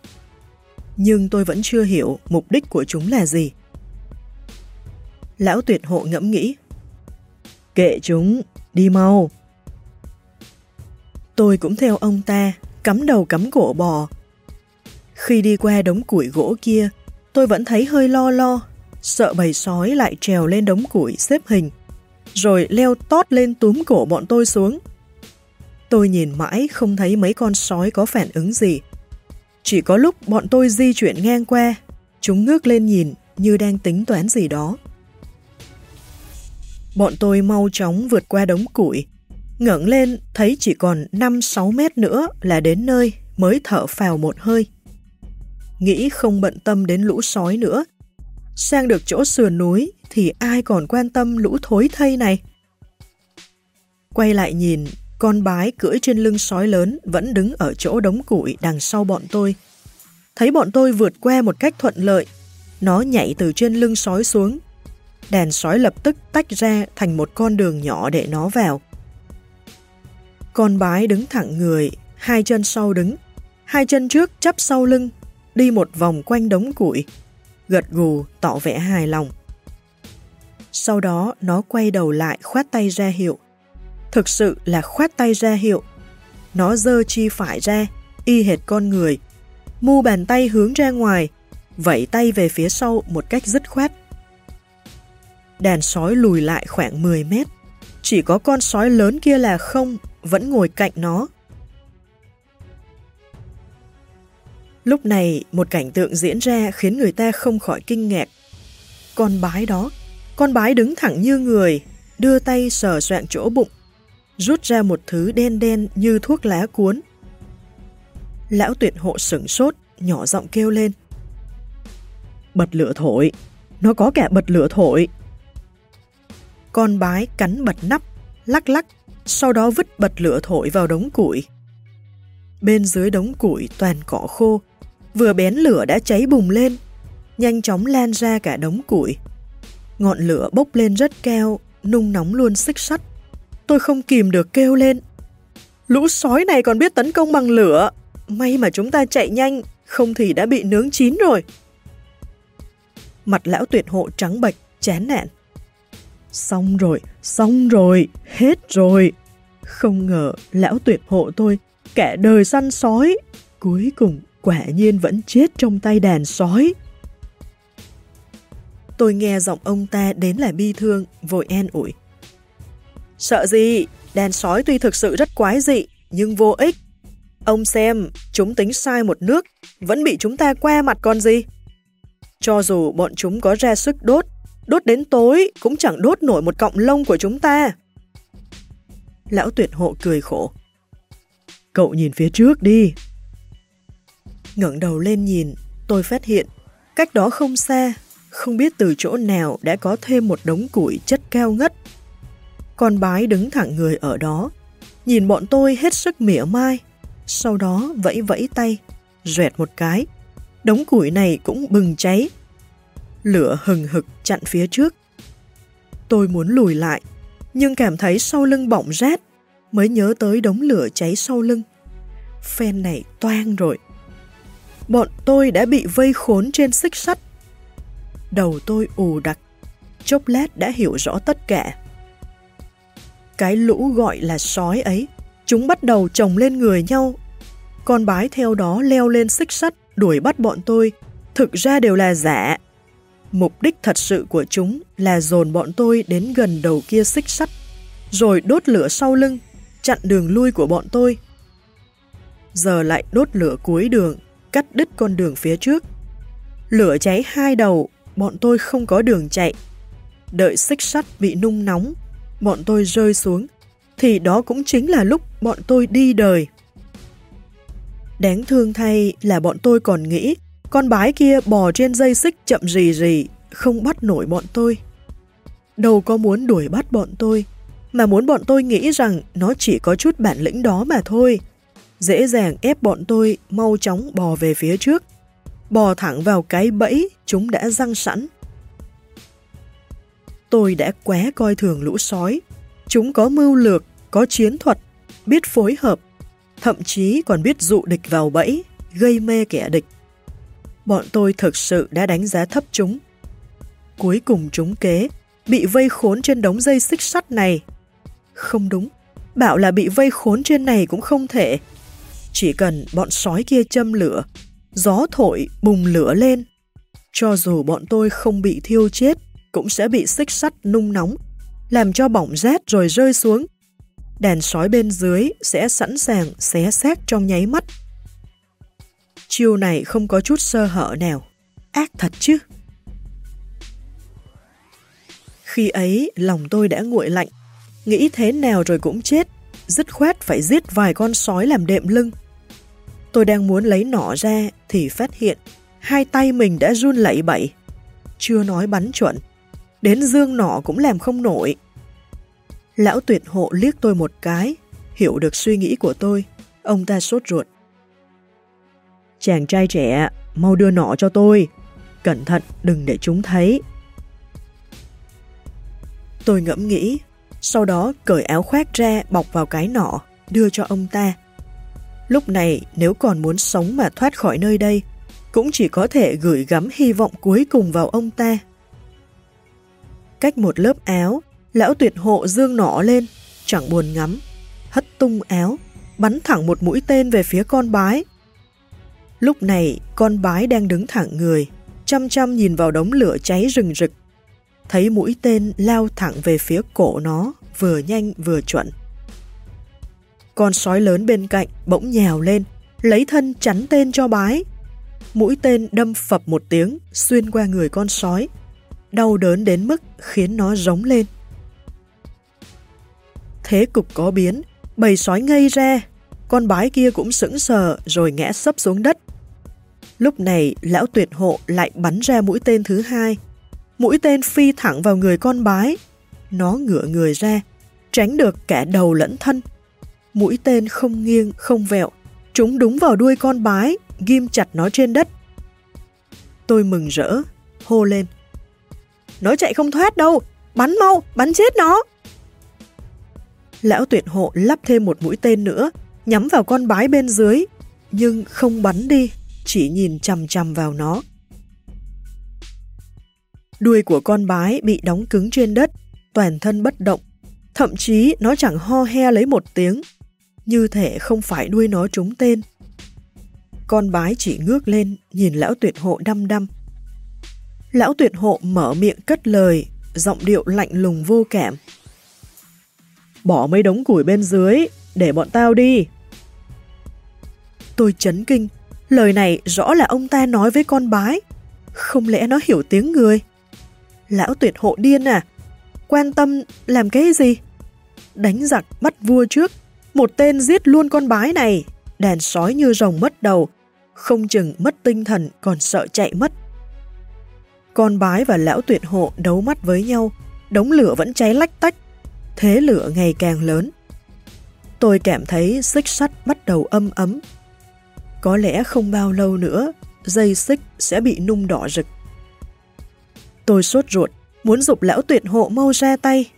Nhưng tôi vẫn chưa hiểu mục đích của chúng là gì. Lão tuyệt hộ ngẫm nghĩ. Kệ chúng, đi mau. Tôi cũng theo ông ta, cắm đầu cắm cổ bò. Khi đi qua đống củi gỗ kia, tôi vẫn thấy hơi lo lo, sợ bầy sói lại trèo lên đống củi xếp hình, rồi leo tót lên túm cổ bọn tôi xuống. Tôi nhìn mãi không thấy mấy con sói có phản ứng gì. Chỉ có lúc bọn tôi di chuyển ngang qua, chúng ngước lên nhìn như đang tính toán gì đó. Bọn tôi mau chóng vượt qua đống củi, ngẩng lên thấy chỉ còn 5-6 mét nữa là đến nơi mới thở phào một hơi. Nghĩ không bận tâm đến lũ sói nữa, sang được chỗ sườn núi thì ai còn quan tâm lũ thối thây này. Quay lại nhìn, con bái cưỡi trên lưng sói lớn vẫn đứng ở chỗ đống củi đằng sau bọn tôi. Thấy bọn tôi vượt qua một cách thuận lợi, nó nhảy từ trên lưng sói xuống. đàn sói lập tức tách ra thành một con đường nhỏ để nó vào. Con bái đứng thẳng người, hai chân sau đứng, hai chân trước chắp sau lưng, đi một vòng quanh đống củi, gật gù tỏ vẻ hài lòng. Sau đó nó quay đầu lại khoát tay ra hiệu. Thực sự là khoát tay ra hiệu. Nó dơ chi phải ra, y hệt con người. Mu bàn tay hướng ra ngoài, vẫy tay về phía sau một cách dứt khoát. Đàn sói lùi lại khoảng 10 mét. Chỉ có con sói lớn kia là không, vẫn ngồi cạnh nó. Lúc này, một cảnh tượng diễn ra khiến người ta không khỏi kinh ngạc. Con bái đó, con bái đứng thẳng như người, đưa tay sờ soạn chỗ bụng, rút ra một thứ đen đen như thuốc lá cuốn. Lão tuyệt hộ sửng sốt, nhỏ giọng kêu lên. Bật lửa thổi, nó có cả bật lửa thổi. Con bái cắn bật nắp, lắc lắc, sau đó vứt bật lửa thổi vào đống củi. Bên dưới đống củi toàn cỏ khô, vừa bén lửa đã cháy bùng lên, nhanh chóng lan ra cả đống củi. Ngọn lửa bốc lên rất cao, nung nóng luôn xích sắt. Tôi không kìm được kêu lên. Lũ sói này còn biết tấn công bằng lửa. May mà chúng ta chạy nhanh, không thì đã bị nướng chín rồi. Mặt lão tuyệt hộ trắng bệch, chán nản. Xong rồi, xong rồi, hết rồi. Không ngờ lão tuyệt hộ tôi, kẻ đời săn sói, cuối cùng quả nhiên vẫn chết trong tay đàn sói. Tôi nghe giọng ông ta đến là bi thương, vội an ủi. Sợ gì, đàn sói tuy thực sự rất quái dị, nhưng vô ích. Ông xem, chúng tính sai một nước, vẫn bị chúng ta qua mặt con gì. Cho dù bọn chúng có ra sức đốt, đốt đến tối cũng chẳng đốt nổi một cọng lông của chúng ta. Lão tuyệt hộ cười khổ. Cậu nhìn phía trước đi. ngẩng đầu lên nhìn, tôi phát hiện, cách đó không xa, không biết từ chỗ nào đã có thêm một đống củi chất cao ngất. Con bái đứng thẳng người ở đó, nhìn bọn tôi hết sức mỉa mai, sau đó vẫy vẫy tay, rẹt một cái. Đống củi này cũng bừng cháy. Lửa hừng hực chặn phía trước. Tôi muốn lùi lại, nhưng cảm thấy sau lưng bỏng rát, mới nhớ tới đống lửa cháy sau lưng. Phen này toang rồi. Bọn tôi đã bị vây khốn trên xích sắt. Đầu tôi ù đặc, chốc lát đã hiểu rõ tất cả. Cái lũ gọi là sói ấy, chúng bắt đầu chồng lên người nhau. Con bái theo đó leo lên xích sắt, đuổi bắt bọn tôi, thực ra đều là giả. Mục đích thật sự của chúng là dồn bọn tôi đến gần đầu kia xích sắt, rồi đốt lửa sau lưng, chặn đường lui của bọn tôi. Giờ lại đốt lửa cuối đường, cắt đứt con đường phía trước. Lửa cháy hai đầu, bọn tôi không có đường chạy. Đợi xích sắt bị nung nóng, bọn tôi rơi xuống, thì đó cũng chính là lúc bọn tôi đi đời. Đáng thương thay là bọn tôi còn nghĩ con bái kia bò trên dây xích chậm rì rì, không bắt nổi bọn tôi. Đâu có muốn đuổi bắt bọn tôi, mà muốn bọn tôi nghĩ rằng nó chỉ có chút bản lĩnh đó mà thôi. Dễ dàng ép bọn tôi mau chóng bò về phía trước, bò thẳng vào cái bẫy chúng đã răng sẵn. Tôi đã quá coi thường lũ sói. Chúng có mưu lược, có chiến thuật, biết phối hợp, thậm chí còn biết dụ địch vào bẫy, gây mê kẻ địch. Bọn tôi thực sự đã đánh giá thấp chúng. Cuối cùng chúng kế, bị vây khốn trên đống dây xích sắt này không đúng, bảo là bị vây khốn trên này cũng không thể. Chỉ cần bọn sói kia châm lửa, gió thổi bùng lửa lên, Cho dù bọn tôi không bị thiêu chết, cũng sẽ bị xích sắt nung nóng, làm cho bỏng rét rồi rơi xuống. Đèn sói bên dưới sẽ sẵn sàng xé xác trong nháy mắt. Chiêu này không có chút sơ hở nào. Ác thật chứ. Khi ấy, lòng tôi đã nguội lạnh. Nghĩ thế nào rồi cũng chết. Dứt khoát phải giết vài con sói làm đệm lưng. Tôi đang muốn lấy nỏ ra thì phát hiện hai tay mình đã run lẩy bẩy. Chưa nói bắn chuẩn. Đến dương nỏ cũng làm không nổi. Lão tuyệt hộ liếc tôi một cái, hiểu được suy nghĩ của tôi. Ông ta sốt ruột. Chàng trai trẻ, mau đưa nọ cho tôi. Cẩn thận, đừng để chúng thấy. Tôi ngẫm nghĩ, sau đó cởi áo khoác ra bọc vào cái nọ đưa cho ông ta. Lúc này nếu còn muốn sống mà thoát khỏi nơi đây, cũng chỉ có thể gửi gắm hy vọng cuối cùng vào ông ta. Cách một lớp áo, lão tuyệt hộ dương nọ lên, chẳng buồn ngắm, hất tung áo, bắn thẳng một mũi tên về phía con bái. Lúc này, con bái đang đứng thẳng người, chăm chăm nhìn vào đống lửa cháy rừng rực. Thấy mũi tên lao thẳng về phía cổ nó, vừa nhanh vừa chuẩn. Con sói lớn bên cạnh bỗng nhào lên, lấy thân chắn tên cho bái. Mũi tên đâm phập một tiếng, xuyên qua người con sói. Đau đớn đến mức khiến nó rống lên. Thế cục có biến, bầy sói ngây ra, con bái kia cũng sững sờ rồi ngã sấp xuống đất. Lúc này, lão tuyệt hộ lại bắn ra mũi tên thứ hai. Mũi tên phi thẳng vào người con bái. Nó ngửa người ra, tránh được cả đầu lẫn thân. Mũi tên không nghiêng, không vẹo, chúng đúng vào đuôi con bái, ghim chặt nó trên đất. Tôi mừng rỡ, hô lên. Nó chạy không thoát đâu, bắn mau, bắn chết nó. Lão tuyệt hộ lắp thêm một mũi tên nữa, nhắm vào con bái bên dưới, nhưng không bắn đi, chỉ nhìn chằm chằm vào nó. Đuôi của con bái bị đóng cứng trên đất, toàn thân bất động, thậm chí nó chẳng ho he lấy một tiếng, như thể không phải đuôi nó trúng tên. Con bái chỉ ngước lên, nhìn lão tuyệt hộ đăm đăm. Lão tuyệt hộ mở miệng cất lời, giọng điệu lạnh lùng vô cảm. Bỏ mấy đống củi bên dưới, để bọn tao đi. Tôi chấn kinh, lời này rõ là ông ta nói với con bái. Không lẽ nó hiểu tiếng người? Lão tuyệt hộ điên à? Quan tâm làm cái gì? Đánh giặc bắt vua trước, một tên giết luôn con bái này, đàn sói như rồng mất đầu, không chừng mất tinh thần còn sợ chạy mất. Con bái và lão tuyệt hộ đấu mắt với nhau, đống lửa vẫn cháy lách tách, thế lửa ngày càng lớn. Tôi cảm thấy xích sắt bắt đầu âm ấm. Có lẽ không bao lâu nữa, dây xích sẽ bị nung đỏ rực. Tôi sốt ruột, muốn dục lão tuyệt hộ mau ra tay.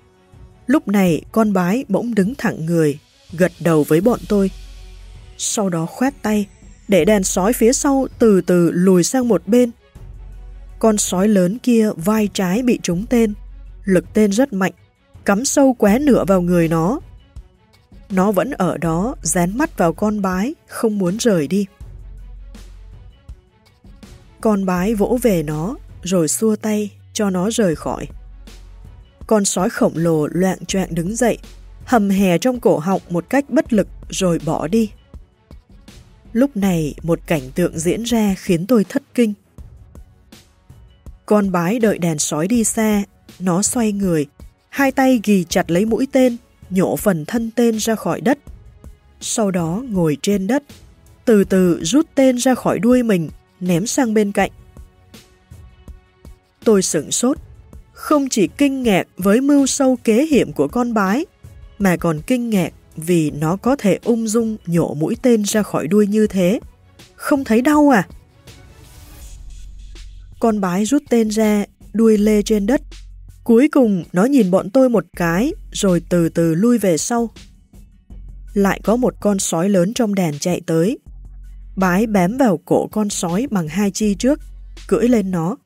Lúc này con bái bỗng đứng thẳng người, gật đầu với bọn tôi. Sau đó khoát tay, để đàn sói phía sau từ từ lùi sang một bên. Con sói lớn kia vai trái bị trúng tên, lực tên rất mạnh, cắm sâu quá nửa vào người nó. Nó vẫn ở đó, dán mắt vào con bái, không muốn rời đi. Con bái vỗ về nó, rồi xua tay, cho nó rời khỏi. Con sói khổng lồ loạn choạng đứng dậy, hầm hè trong cổ họng một cách bất lực rồi bỏ đi. Lúc này một cảnh tượng diễn ra khiến tôi thất kinh. Con bái đợi đèn sói đi xa, nó xoay người, hai tay ghì chặt lấy mũi tên, nhổ phần thân tên ra khỏi đất. Sau đó ngồi trên đất, từ từ rút tên ra khỏi đuôi mình, ném sang bên cạnh. Tôi sửng sốt, không chỉ kinh ngạc với mưu sâu kế hiểm của con bái, mà còn kinh ngạc vì nó có thể ung dung nhổ mũi tên ra khỏi đuôi như thế. Không thấy đau à? Con bái rút tên ra, đuôi lê trên đất. Cuối cùng nó nhìn bọn tôi một cái, rồi từ từ lui về sau. Lại có một con sói lớn trong đàn chạy tới. Bái bám vào cổ con sói bằng hai chi trước, cưỡi lên nó.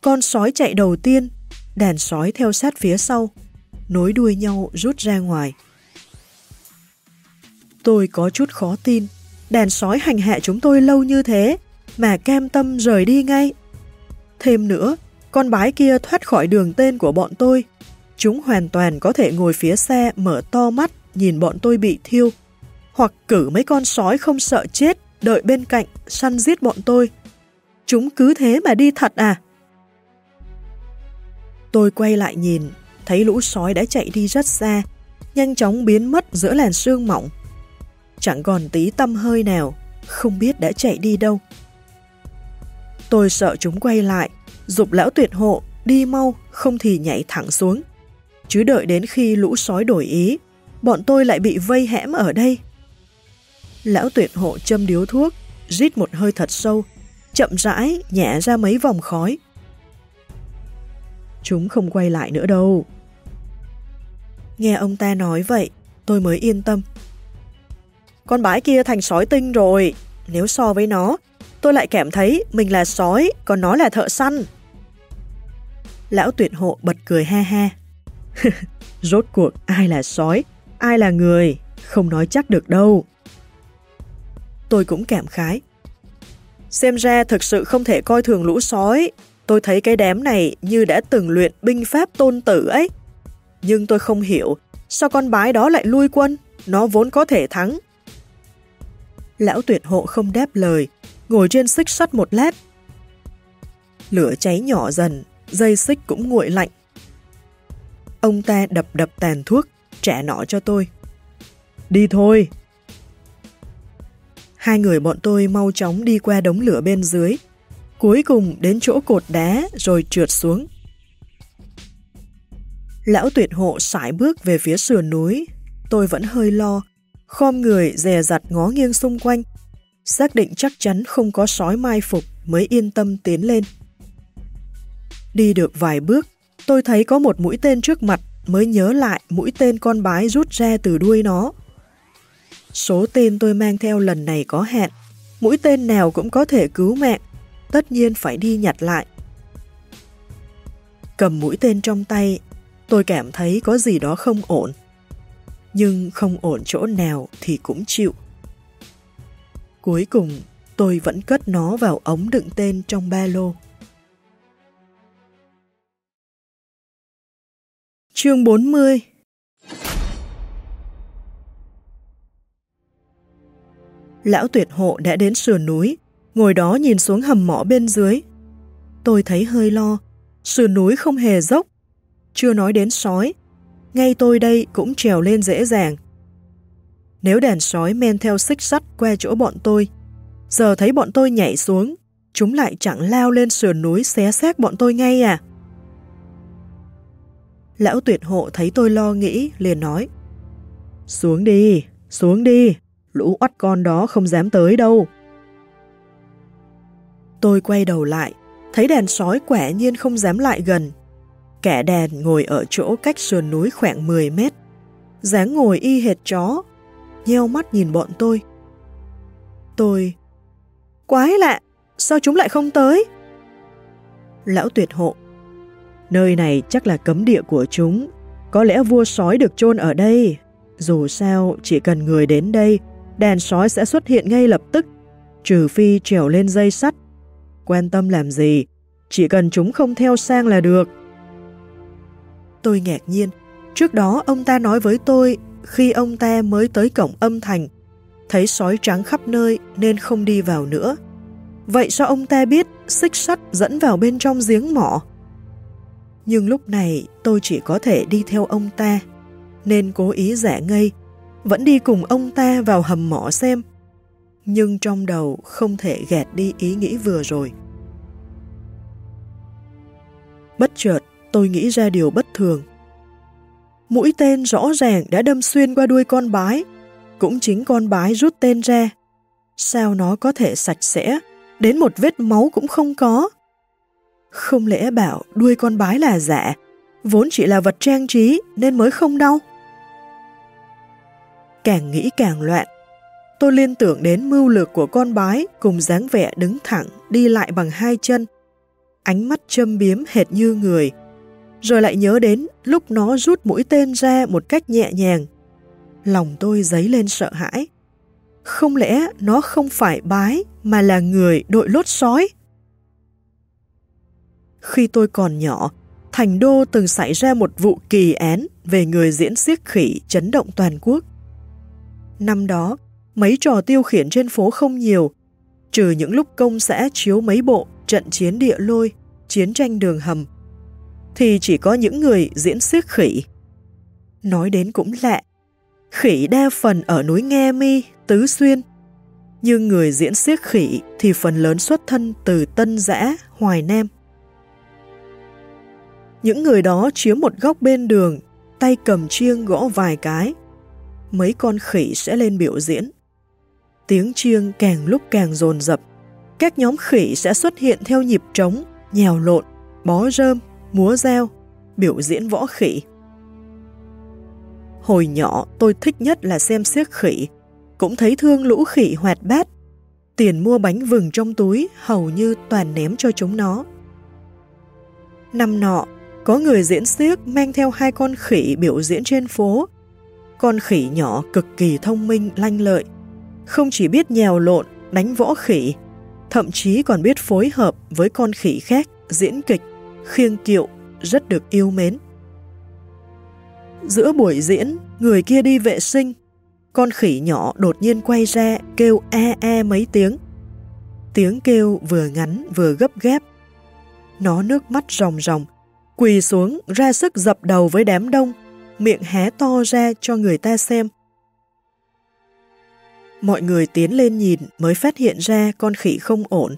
Con sói chạy đầu tiên, đàn sói theo sát phía sau, nối đuôi nhau rút ra ngoài. Tôi có chút khó tin, đàn sói hành hạ chúng tôi lâu như thế, mà cam tâm rời đi ngay. thêm nữa, con bái kia thoát khỏi đường tên của bọn tôi. Chúng hoàn toàn có thể ngồi phía xe mở to mắt nhìn bọn tôi bị thiêu, hoặc cử mấy con sói không sợ chết đợi bên cạnh săn giết bọn tôi. Chúng cứ thế mà đi thật à? Tôi quay lại nhìn, thấy lũ sói đã chạy đi rất xa, nhanh chóng biến mất giữa làn sương mỏng. Chẳng còn tí tâm hơi nào, không biết đã chạy đi đâu. Tôi sợ chúng quay lại, dục lão tuyệt hộ, đi mau, không thì nhảy thẳng xuống. Chứ đợi đến khi lũ sói đổi ý, bọn tôi lại bị vây hẽm ở đây. Lão tuyệt hộ châm điếu thuốc, rít một hơi thật sâu, chậm rãi nhẹ ra mấy vòng khói. Chúng không quay lại nữa đâu. Nghe ông ta nói vậy, tôi mới yên tâm. Con bãi kia thành sói tinh rồi, nếu so với nó, tôi lại cảm thấy mình là sói, còn nó là thợ săn. Lão tuyệt hộ bật cười ha ha. Rốt cuộc ai là sói, ai là người, không nói chắc được đâu. Tôi cũng cảm khái. Xem ra thực sự không thể coi thường lũ sói, tôi thấy cái đám này như đã từng luyện binh pháp tôn tử ấy. Nhưng tôi không hiểu, sao con bái đó lại lui quân, nó vốn có thể thắng. Lão tuyệt hộ không đáp lời, ngồi trên xích sắt một lát. Lửa cháy nhỏ dần, dây xích cũng nguội lạnh. Ông ta đập đập tàn thuốc, trả nọ cho tôi. Đi thôi! Hai người bọn tôi mau chóng đi qua đống lửa bên dưới, cuối cùng đến chỗ cột đá rồi trượt xuống. Lão tuyệt hộ sải bước về phía sườn núi, tôi vẫn hơi lo, khom người dè dặt ngó nghiêng xung quanh, xác định chắc chắn không có sói mai phục mới yên tâm tiến lên. Đi được vài bước, tôi thấy có một mũi tên trước mặt mới nhớ lại mũi tên con bái rút ra từ đuôi nó. Số tên tôi mang theo lần này có hẹn mũi tên nào cũng có thể cứu mạng, tất nhiên phải đi nhặt lại. Cầm mũi tên trong tay, tôi cảm thấy có gì đó không ổn. Nhưng không ổn chỗ nào thì cũng chịu. Cuối cùng, tôi vẫn cất nó vào ống đựng tên trong ba lô. Chương 40 Lão tuyệt hộ đã đến sườn núi, ngồi đó nhìn xuống hầm mỏ bên dưới. Tôi thấy hơi lo, sườn núi không hề dốc, chưa nói đến sói, ngay tôi đây cũng trèo lên dễ dàng. Nếu đàn sói men theo xích sắt qua chỗ bọn tôi, giờ thấy bọn tôi nhảy xuống, chúng lại chẳng lao lên sườn núi xé xác bọn tôi ngay à? Lão tuyệt hộ thấy tôi lo nghĩ, liền nói Xuống đi, xuống đi, lũ oắt con đó không dám tới đâu. Tôi quay đầu lại, thấy đàn sói quả nhiên không dám lại gần. kẻ đàn ngồi ở chỗ cách sườn núi khoảng 10 mét. dáng ngồi y hệt chó, nheo mắt nhìn bọn tôi. Tôi... Quái lạ, sao chúng lại không tới? Lão tuyệt hộ Nơi này chắc là cấm địa của chúng, có lẽ vua sói được chôn ở đây. Dù sao, chỉ cần người đến đây, đàn sói sẽ xuất hiện ngay lập tức, trừ phi trèo lên dây sắt. Quan tâm làm gì, chỉ cần chúng không theo sang là được. Tôi ngạc nhiên, trước đó ông ta nói với tôi khi ông ta mới tới cổng âm thành, thấy sói trắng khắp nơi nên không đi vào nữa. Vậy sao ông ta biết xích sắt dẫn vào bên trong giếng mỏ? Nhưng lúc này tôi chỉ có thể đi theo ông ta, nên cố ý giả ngây, vẫn đi cùng ông ta vào hầm mỏ xem. Nhưng trong đầu không thể gạt đi ý nghĩ vừa rồi. Bất chợt, tôi nghĩ ra điều bất thường. Mũi tên rõ ràng đã đâm xuyên qua đuôi con bái, cũng chính con bái rút tên ra. Sao nó có thể sạch sẽ, đến một vết máu cũng không có? Không lẽ bảo đuôi con bái là giả, vốn chỉ là vật trang trí nên mới không đau? Càng nghĩ càng loạn, tôi liên tưởng đến mưu lược của con bái cùng dáng vẻ đứng thẳng đi lại bằng hai chân, ánh mắt châm biếm hệt như người, rồi lại nhớ đến lúc nó rút mũi tên ra một cách nhẹ nhàng. Lòng tôi dấy lên sợ hãi. Không lẽ nó không phải bái mà là người đội lốt sói? Khi tôi còn nhỏ, Thành Đô từng xảy ra một vụ kỳ án về người diễn xiếc khỉ chấn động toàn quốc. Năm đó, mấy trò tiêu khiển trên phố không nhiều, trừ những lúc công xã chiếu mấy bộ trận chiến địa lôi, chiến tranh đường hầm, thì chỉ có những người diễn xiếc khỉ. Nói đến cũng lạ, khỉ đa phần ở núi Nghe Mi, Tứ Xuyên, nhưng người diễn xiếc khỉ thì phần lớn xuất thân từ Tân Giã, Hoài Nam. Những người đó chiếm một góc bên đường, tay cầm chiêng gõ vài cái. Mấy con khỉ sẽ lên biểu diễn. Tiếng chiêng càng lúc càng dồn dập. Các nhóm khỉ sẽ xuất hiện theo nhịp trống, nhào lộn, bó rơm, múa reo biểu diễn võ khỉ. Hồi nhỏ tôi thích nhất là xem siếc khỉ, cũng thấy thương lũ khỉ hoạt bát. Tiền mua bánh vừng trong túi hầu như toàn ném cho chúng nó. Năm nọ, có người diễn siếc mang theo hai con khỉ biểu diễn trên phố. Con khỉ nhỏ cực kỳ thông minh, lanh lợi. Không chỉ biết nhào lộn, đánh võ khỉ, thậm chí còn biết phối hợp với con khỉ khác, diễn kịch, khiêng kiệu, rất được yêu mến. Giữa buổi diễn, người kia đi vệ sinh, con khỉ nhỏ đột nhiên quay ra kêu e e mấy tiếng. Tiếng kêu vừa ngắn vừa gấp gáp. Nó nước mắt ròng ròng, quỳ xuống ra sức dập đầu với đám đông, miệng hé to ra cho người ta xem. Mọi người tiến lên nhìn mới phát hiện ra con khỉ không ổn.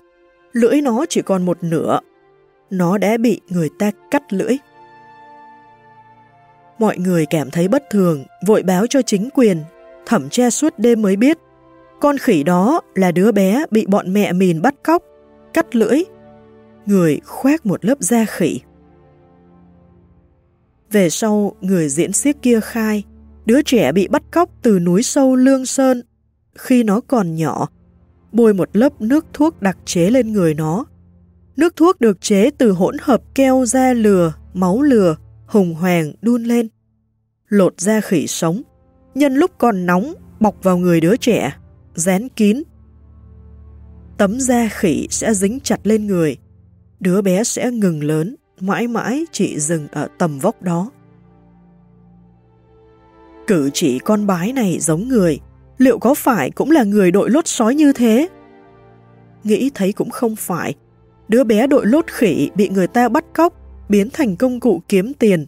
Lưỡi nó chỉ còn một nửa. Nó đã bị người ta cắt lưỡi. Mọi người cảm thấy bất thường, vội báo cho chính quyền, thẩm tra suốt đêm mới biết. Con khỉ đó là đứa bé bị bọn mẹ mìn bắt cóc, cắt lưỡi. Người khoác một lớp da khỉ. Về sau, người diễn xiếc kia khai, đứa trẻ bị bắt cóc từ núi sâu Lương Sơn. Khi nó còn nhỏ, bôi một lớp nước thuốc đặc chế lên người nó. Nước thuốc được chế từ hỗn hợp keo da lừa, máu lừa, hùng hoàng đun lên. Lột da khỉ sống, nhân lúc còn nóng, bọc vào người đứa trẻ, dán kín. Tấm da khỉ sẽ dính chặt lên người, đứa bé sẽ ngừng lớn, mãi mãi chỉ dừng ở tầm vóc đó. Cử chỉ con bái này giống người, liệu có phải cũng là người đội lốt sói như thế? Nghĩ thấy cũng không phải, đứa bé đội lốt khỉ bị người ta bắt cóc, biến thành công cụ kiếm tiền.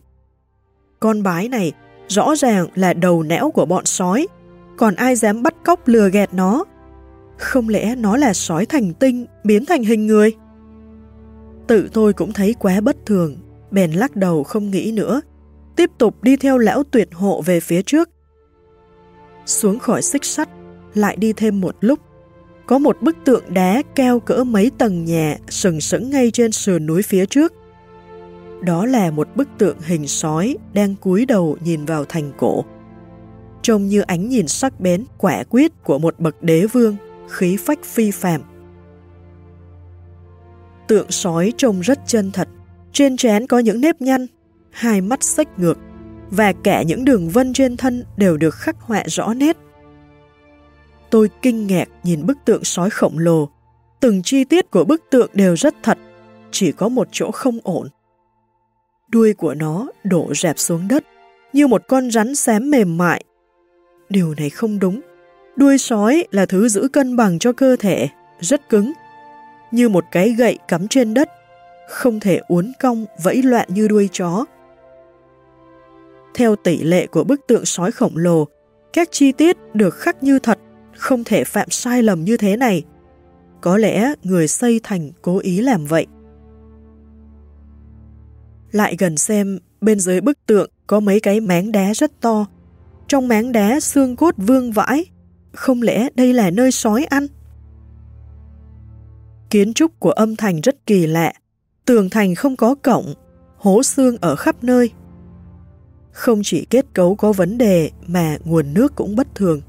Con bái này rõ ràng là đầu não của bọn sói, còn ai dám bắt cóc lừa gạt nó? Không lẽ nó là sói thành tinh, biến thành hình người? Tự tôi cũng thấy quá bất thường, bèn lắc đầu không nghĩ nữa, tiếp tục đi theo lão tuyệt hộ về phía trước. Xuống khỏi xích sắt, lại đi thêm một lúc, có một bức tượng đá cao cỡ mấy tầng nhà sừng sững ngay trên sườn núi phía trước. Đó là một bức tượng hình sói đang cúi đầu nhìn vào thành cổ. Trông như ánh nhìn sắc bén quả quyết của một bậc đế vương, khí phách phi phàm. Tượng sói trông rất chân thật, trên trán có những nếp nhăn, hai mắt xếch ngược, và cả những đường vân trên thân đều được khắc họa rõ nét. Tôi kinh ngạc nhìn bức tượng sói khổng lồ, từng chi tiết của bức tượng đều rất thật, chỉ có một chỗ không ổn. Đuôi của nó đổ rẹp xuống đất, như một con rắn xám mềm mại. Điều này không đúng. Đuôi sói là thứ giữ cân bằng cho cơ thể, rất cứng, như một cái gậy cắm trên đất, không thể uốn cong vẫy loạn như đuôi chó. Theo tỷ lệ của bức tượng sói khổng lồ, các chi tiết được khắc như thật, không thể phạm sai lầm như thế này. Có lẽ người xây thành cố ý làm vậy. Lại gần xem, bên dưới bức tượng có mấy cái máng đá rất to. Trong máng đá xương cốt vương vãi. Không lẽ đây là nơi sói ăn? Kiến trúc của âm thành rất kỳ lạ. Tường thành không có cổng, hố xương ở khắp nơi. Không chỉ kết cấu có vấn đề mà nguồn nước cũng bất thường.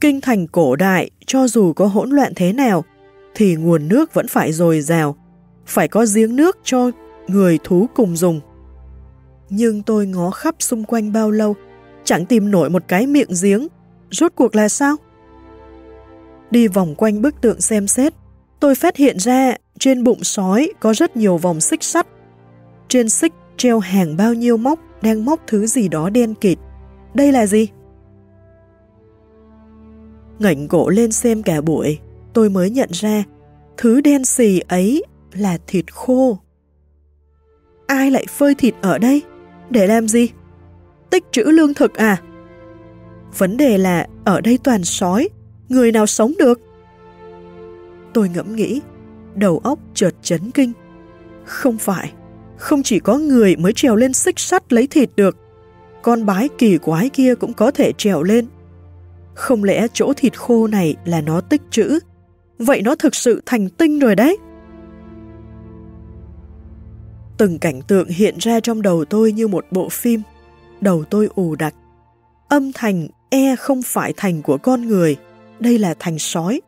Kinh thành cổ đại, cho dù có hỗn loạn thế nào, thì nguồn nước vẫn phải dồi dào, phải có giếng nước cho người thú cùng dùng. Nhưng tôi ngó khắp xung quanh bao lâu, chẳng tìm nổi một cái miệng giếng. Rốt cuộc là sao? Đi vòng quanh bức tượng xem xét, tôi phát hiện ra trên bụng sói có rất nhiều vòng xích sắt. Trên xích treo hàng bao nhiêu móc đang móc thứ gì đó đen kịt. Đây là gì? Ngẩng cổ lên xem cả buổi, tôi mới nhận ra thứ đen xì ấy là thịt khô. Ai lại phơi thịt ở đây? Để làm gì? Tích trữ lương thực à? Vấn đề là ở đây toàn sói, người nào sống được? Tôi ngẫm nghĩ, đầu óc chợt chấn kinh. Không phải, không chỉ có người mới trèo lên xích sắt lấy thịt được, con bái kỳ quái kia cũng có thể trèo lên. Không lẽ chỗ thịt khô này là nó tích trữ? Vậy nó thực sự thành tinh rồi đấy. Từng cảnh tượng hiện ra trong đầu tôi như một bộ phim. Đầu tôi ù đặc. Âm thành e không phải thành của con người, đây là thành sói.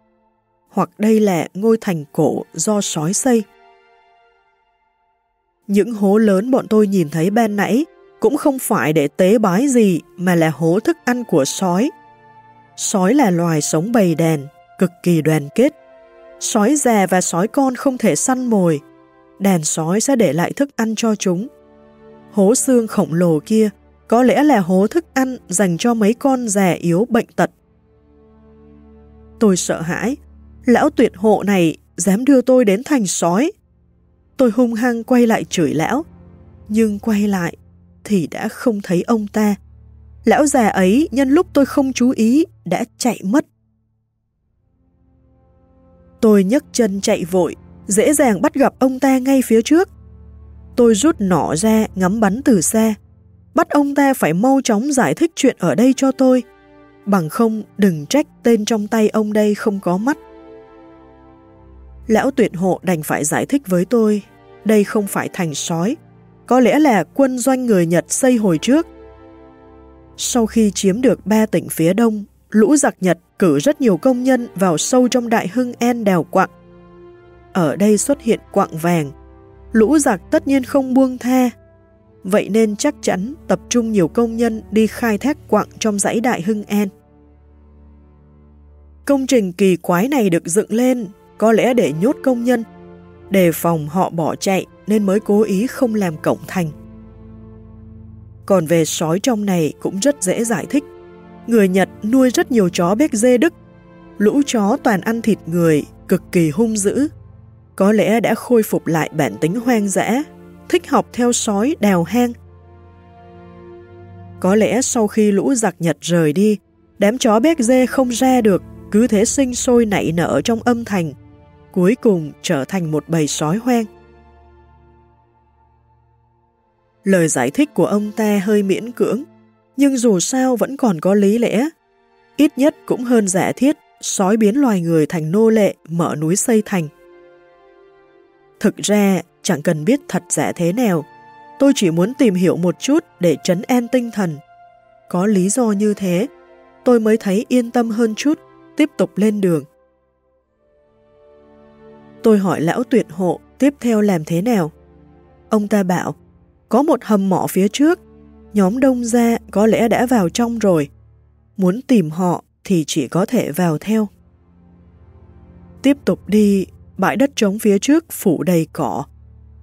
Hoặc đây là ngôi thành cổ do sói xây. Những hố lớn bọn tôi nhìn thấy ban nãy cũng không phải để tế bái gì mà là hố thức ăn của sói. Sói là loài sống bầy đàn, cực kỳ đoàn kết. Sói già và sói con không thể săn mồi, đàn sói sẽ để lại thức ăn cho chúng. Hố xương khổng lồ kia có lẽ là hố thức ăn dành cho mấy con già yếu bệnh tật. Tôi sợ hãi, lão tuyệt hộ này dám đưa tôi đến thành sói. Tôi hung hăng quay lại chửi lão, nhưng quay lại thì đã không thấy ông ta. Lão già ấy nhân lúc tôi không chú ý đã chạy mất. Tôi nhấc chân chạy vội, dễ dàng bắt gặp ông ta ngay phía trước. Tôi rút nỏ ra ngắm bắn từ xa, bắt ông ta phải mau chóng giải thích chuyện ở đây cho tôi, bằng không đừng trách tên trong tay ông đây không có mắt. Lão tuyệt hộ đành phải giải thích với tôi, đây không phải thành sói, có lẽ là quân doanh người Nhật xây hồi trước. Sau khi chiếm được ba tỉnh phía đông, lũ giặc Nhật cử rất nhiều công nhân vào sâu trong đại hưng en đèo quặng. Ở đây xuất hiện quặng vàng, lũ giặc tất nhiên không buông tha. Vậy nên chắc chắn tập trung nhiều công nhân đi khai thác quặng trong dãy đại hưng en. Công trình kỳ quái này được dựng lên có lẽ để nhốt công nhân, đề phòng họ bỏ chạy nên mới cố ý không làm cổng thành. Còn về sói trong này cũng rất dễ giải thích. Người Nhật nuôi rất nhiều chó béc dê Đức. Lũ chó toàn ăn thịt người, cực kỳ hung dữ. Có lẽ đã khôi phục lại bản tính hoang dã, thích học theo sói đào hang. Có lẽ sau khi lũ giặc Nhật rời đi, đám chó béc dê không ra được, cứ thế sinh sôi nảy nở trong âm thành, cuối cùng trở thành một bầy sói hoang. Lời giải thích của ông ta hơi miễn cưỡng, nhưng dù sao vẫn còn có lý lẽ. Ít nhất cũng hơn giả thiết sói biến loài người thành nô lệ mở núi xây thành. Thực ra, chẳng cần biết thật giả thế nào, tôi chỉ muốn tìm hiểu một chút để trấn an tinh thần. Có lý do như thế, tôi mới thấy yên tâm hơn chút, tiếp tục lên đường. Tôi hỏi lão tuyệt hộ tiếp theo làm thế nào. Ông ta bảo, có một hầm mỏ phía trước, nhóm đông gia có lẽ đã vào trong rồi. Muốn tìm họ thì chỉ có thể vào theo. Tiếp tục đi, bãi đất trống phía trước phủ đầy cỏ.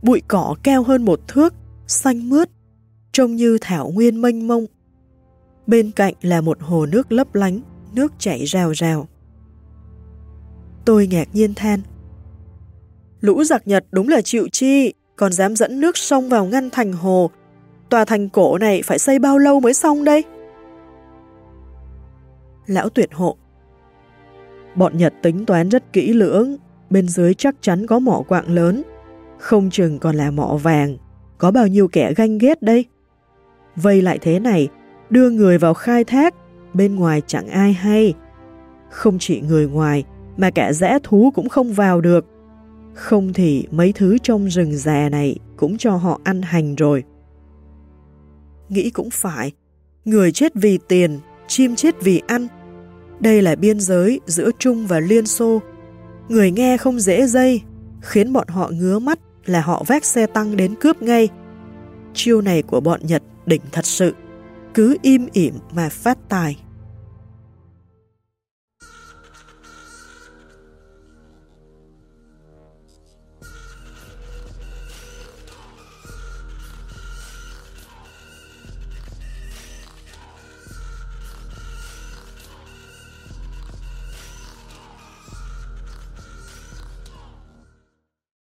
Bụi cỏ cao hơn một thước, xanh mướt, trông như thảo nguyên mênh mông. Bên cạnh là một hồ nước lấp lánh, nước chảy rào rào. Tôi ngạc nhiên than. Lũ giặc Nhật đúng là chịu chi, còn dám dẫn nước sông vào ngăn thành hồ. Tòa thành cổ này phải xây bao lâu mới xong đây? Lão tuyệt hộ Bọn Nhật tính toán rất kỹ lưỡng, bên dưới chắc chắn có mỏ quạng lớn, không chừng còn là mỏ vàng, có bao nhiêu kẻ ganh ghét đây? Vây lại thế này, đưa người vào khai thác, bên ngoài chẳng ai hay. Không chỉ người ngoài, mà cả rẽ thú cũng không vào được. Không thì mấy thứ trong rừng già này cũng cho họ ăn hành rồi. Nghĩ cũng phải, người chết vì tiền, chim chết vì ăn. Đây là biên giới giữa Trung và Liên Xô. Người nghe không dễ dây, khiến bọn họ ngứa mắt là họ vác xe tăng đến cướp ngay. Chiêu này của bọn Nhật đỉnh thật sự, cứ im ỉm mà phát tài.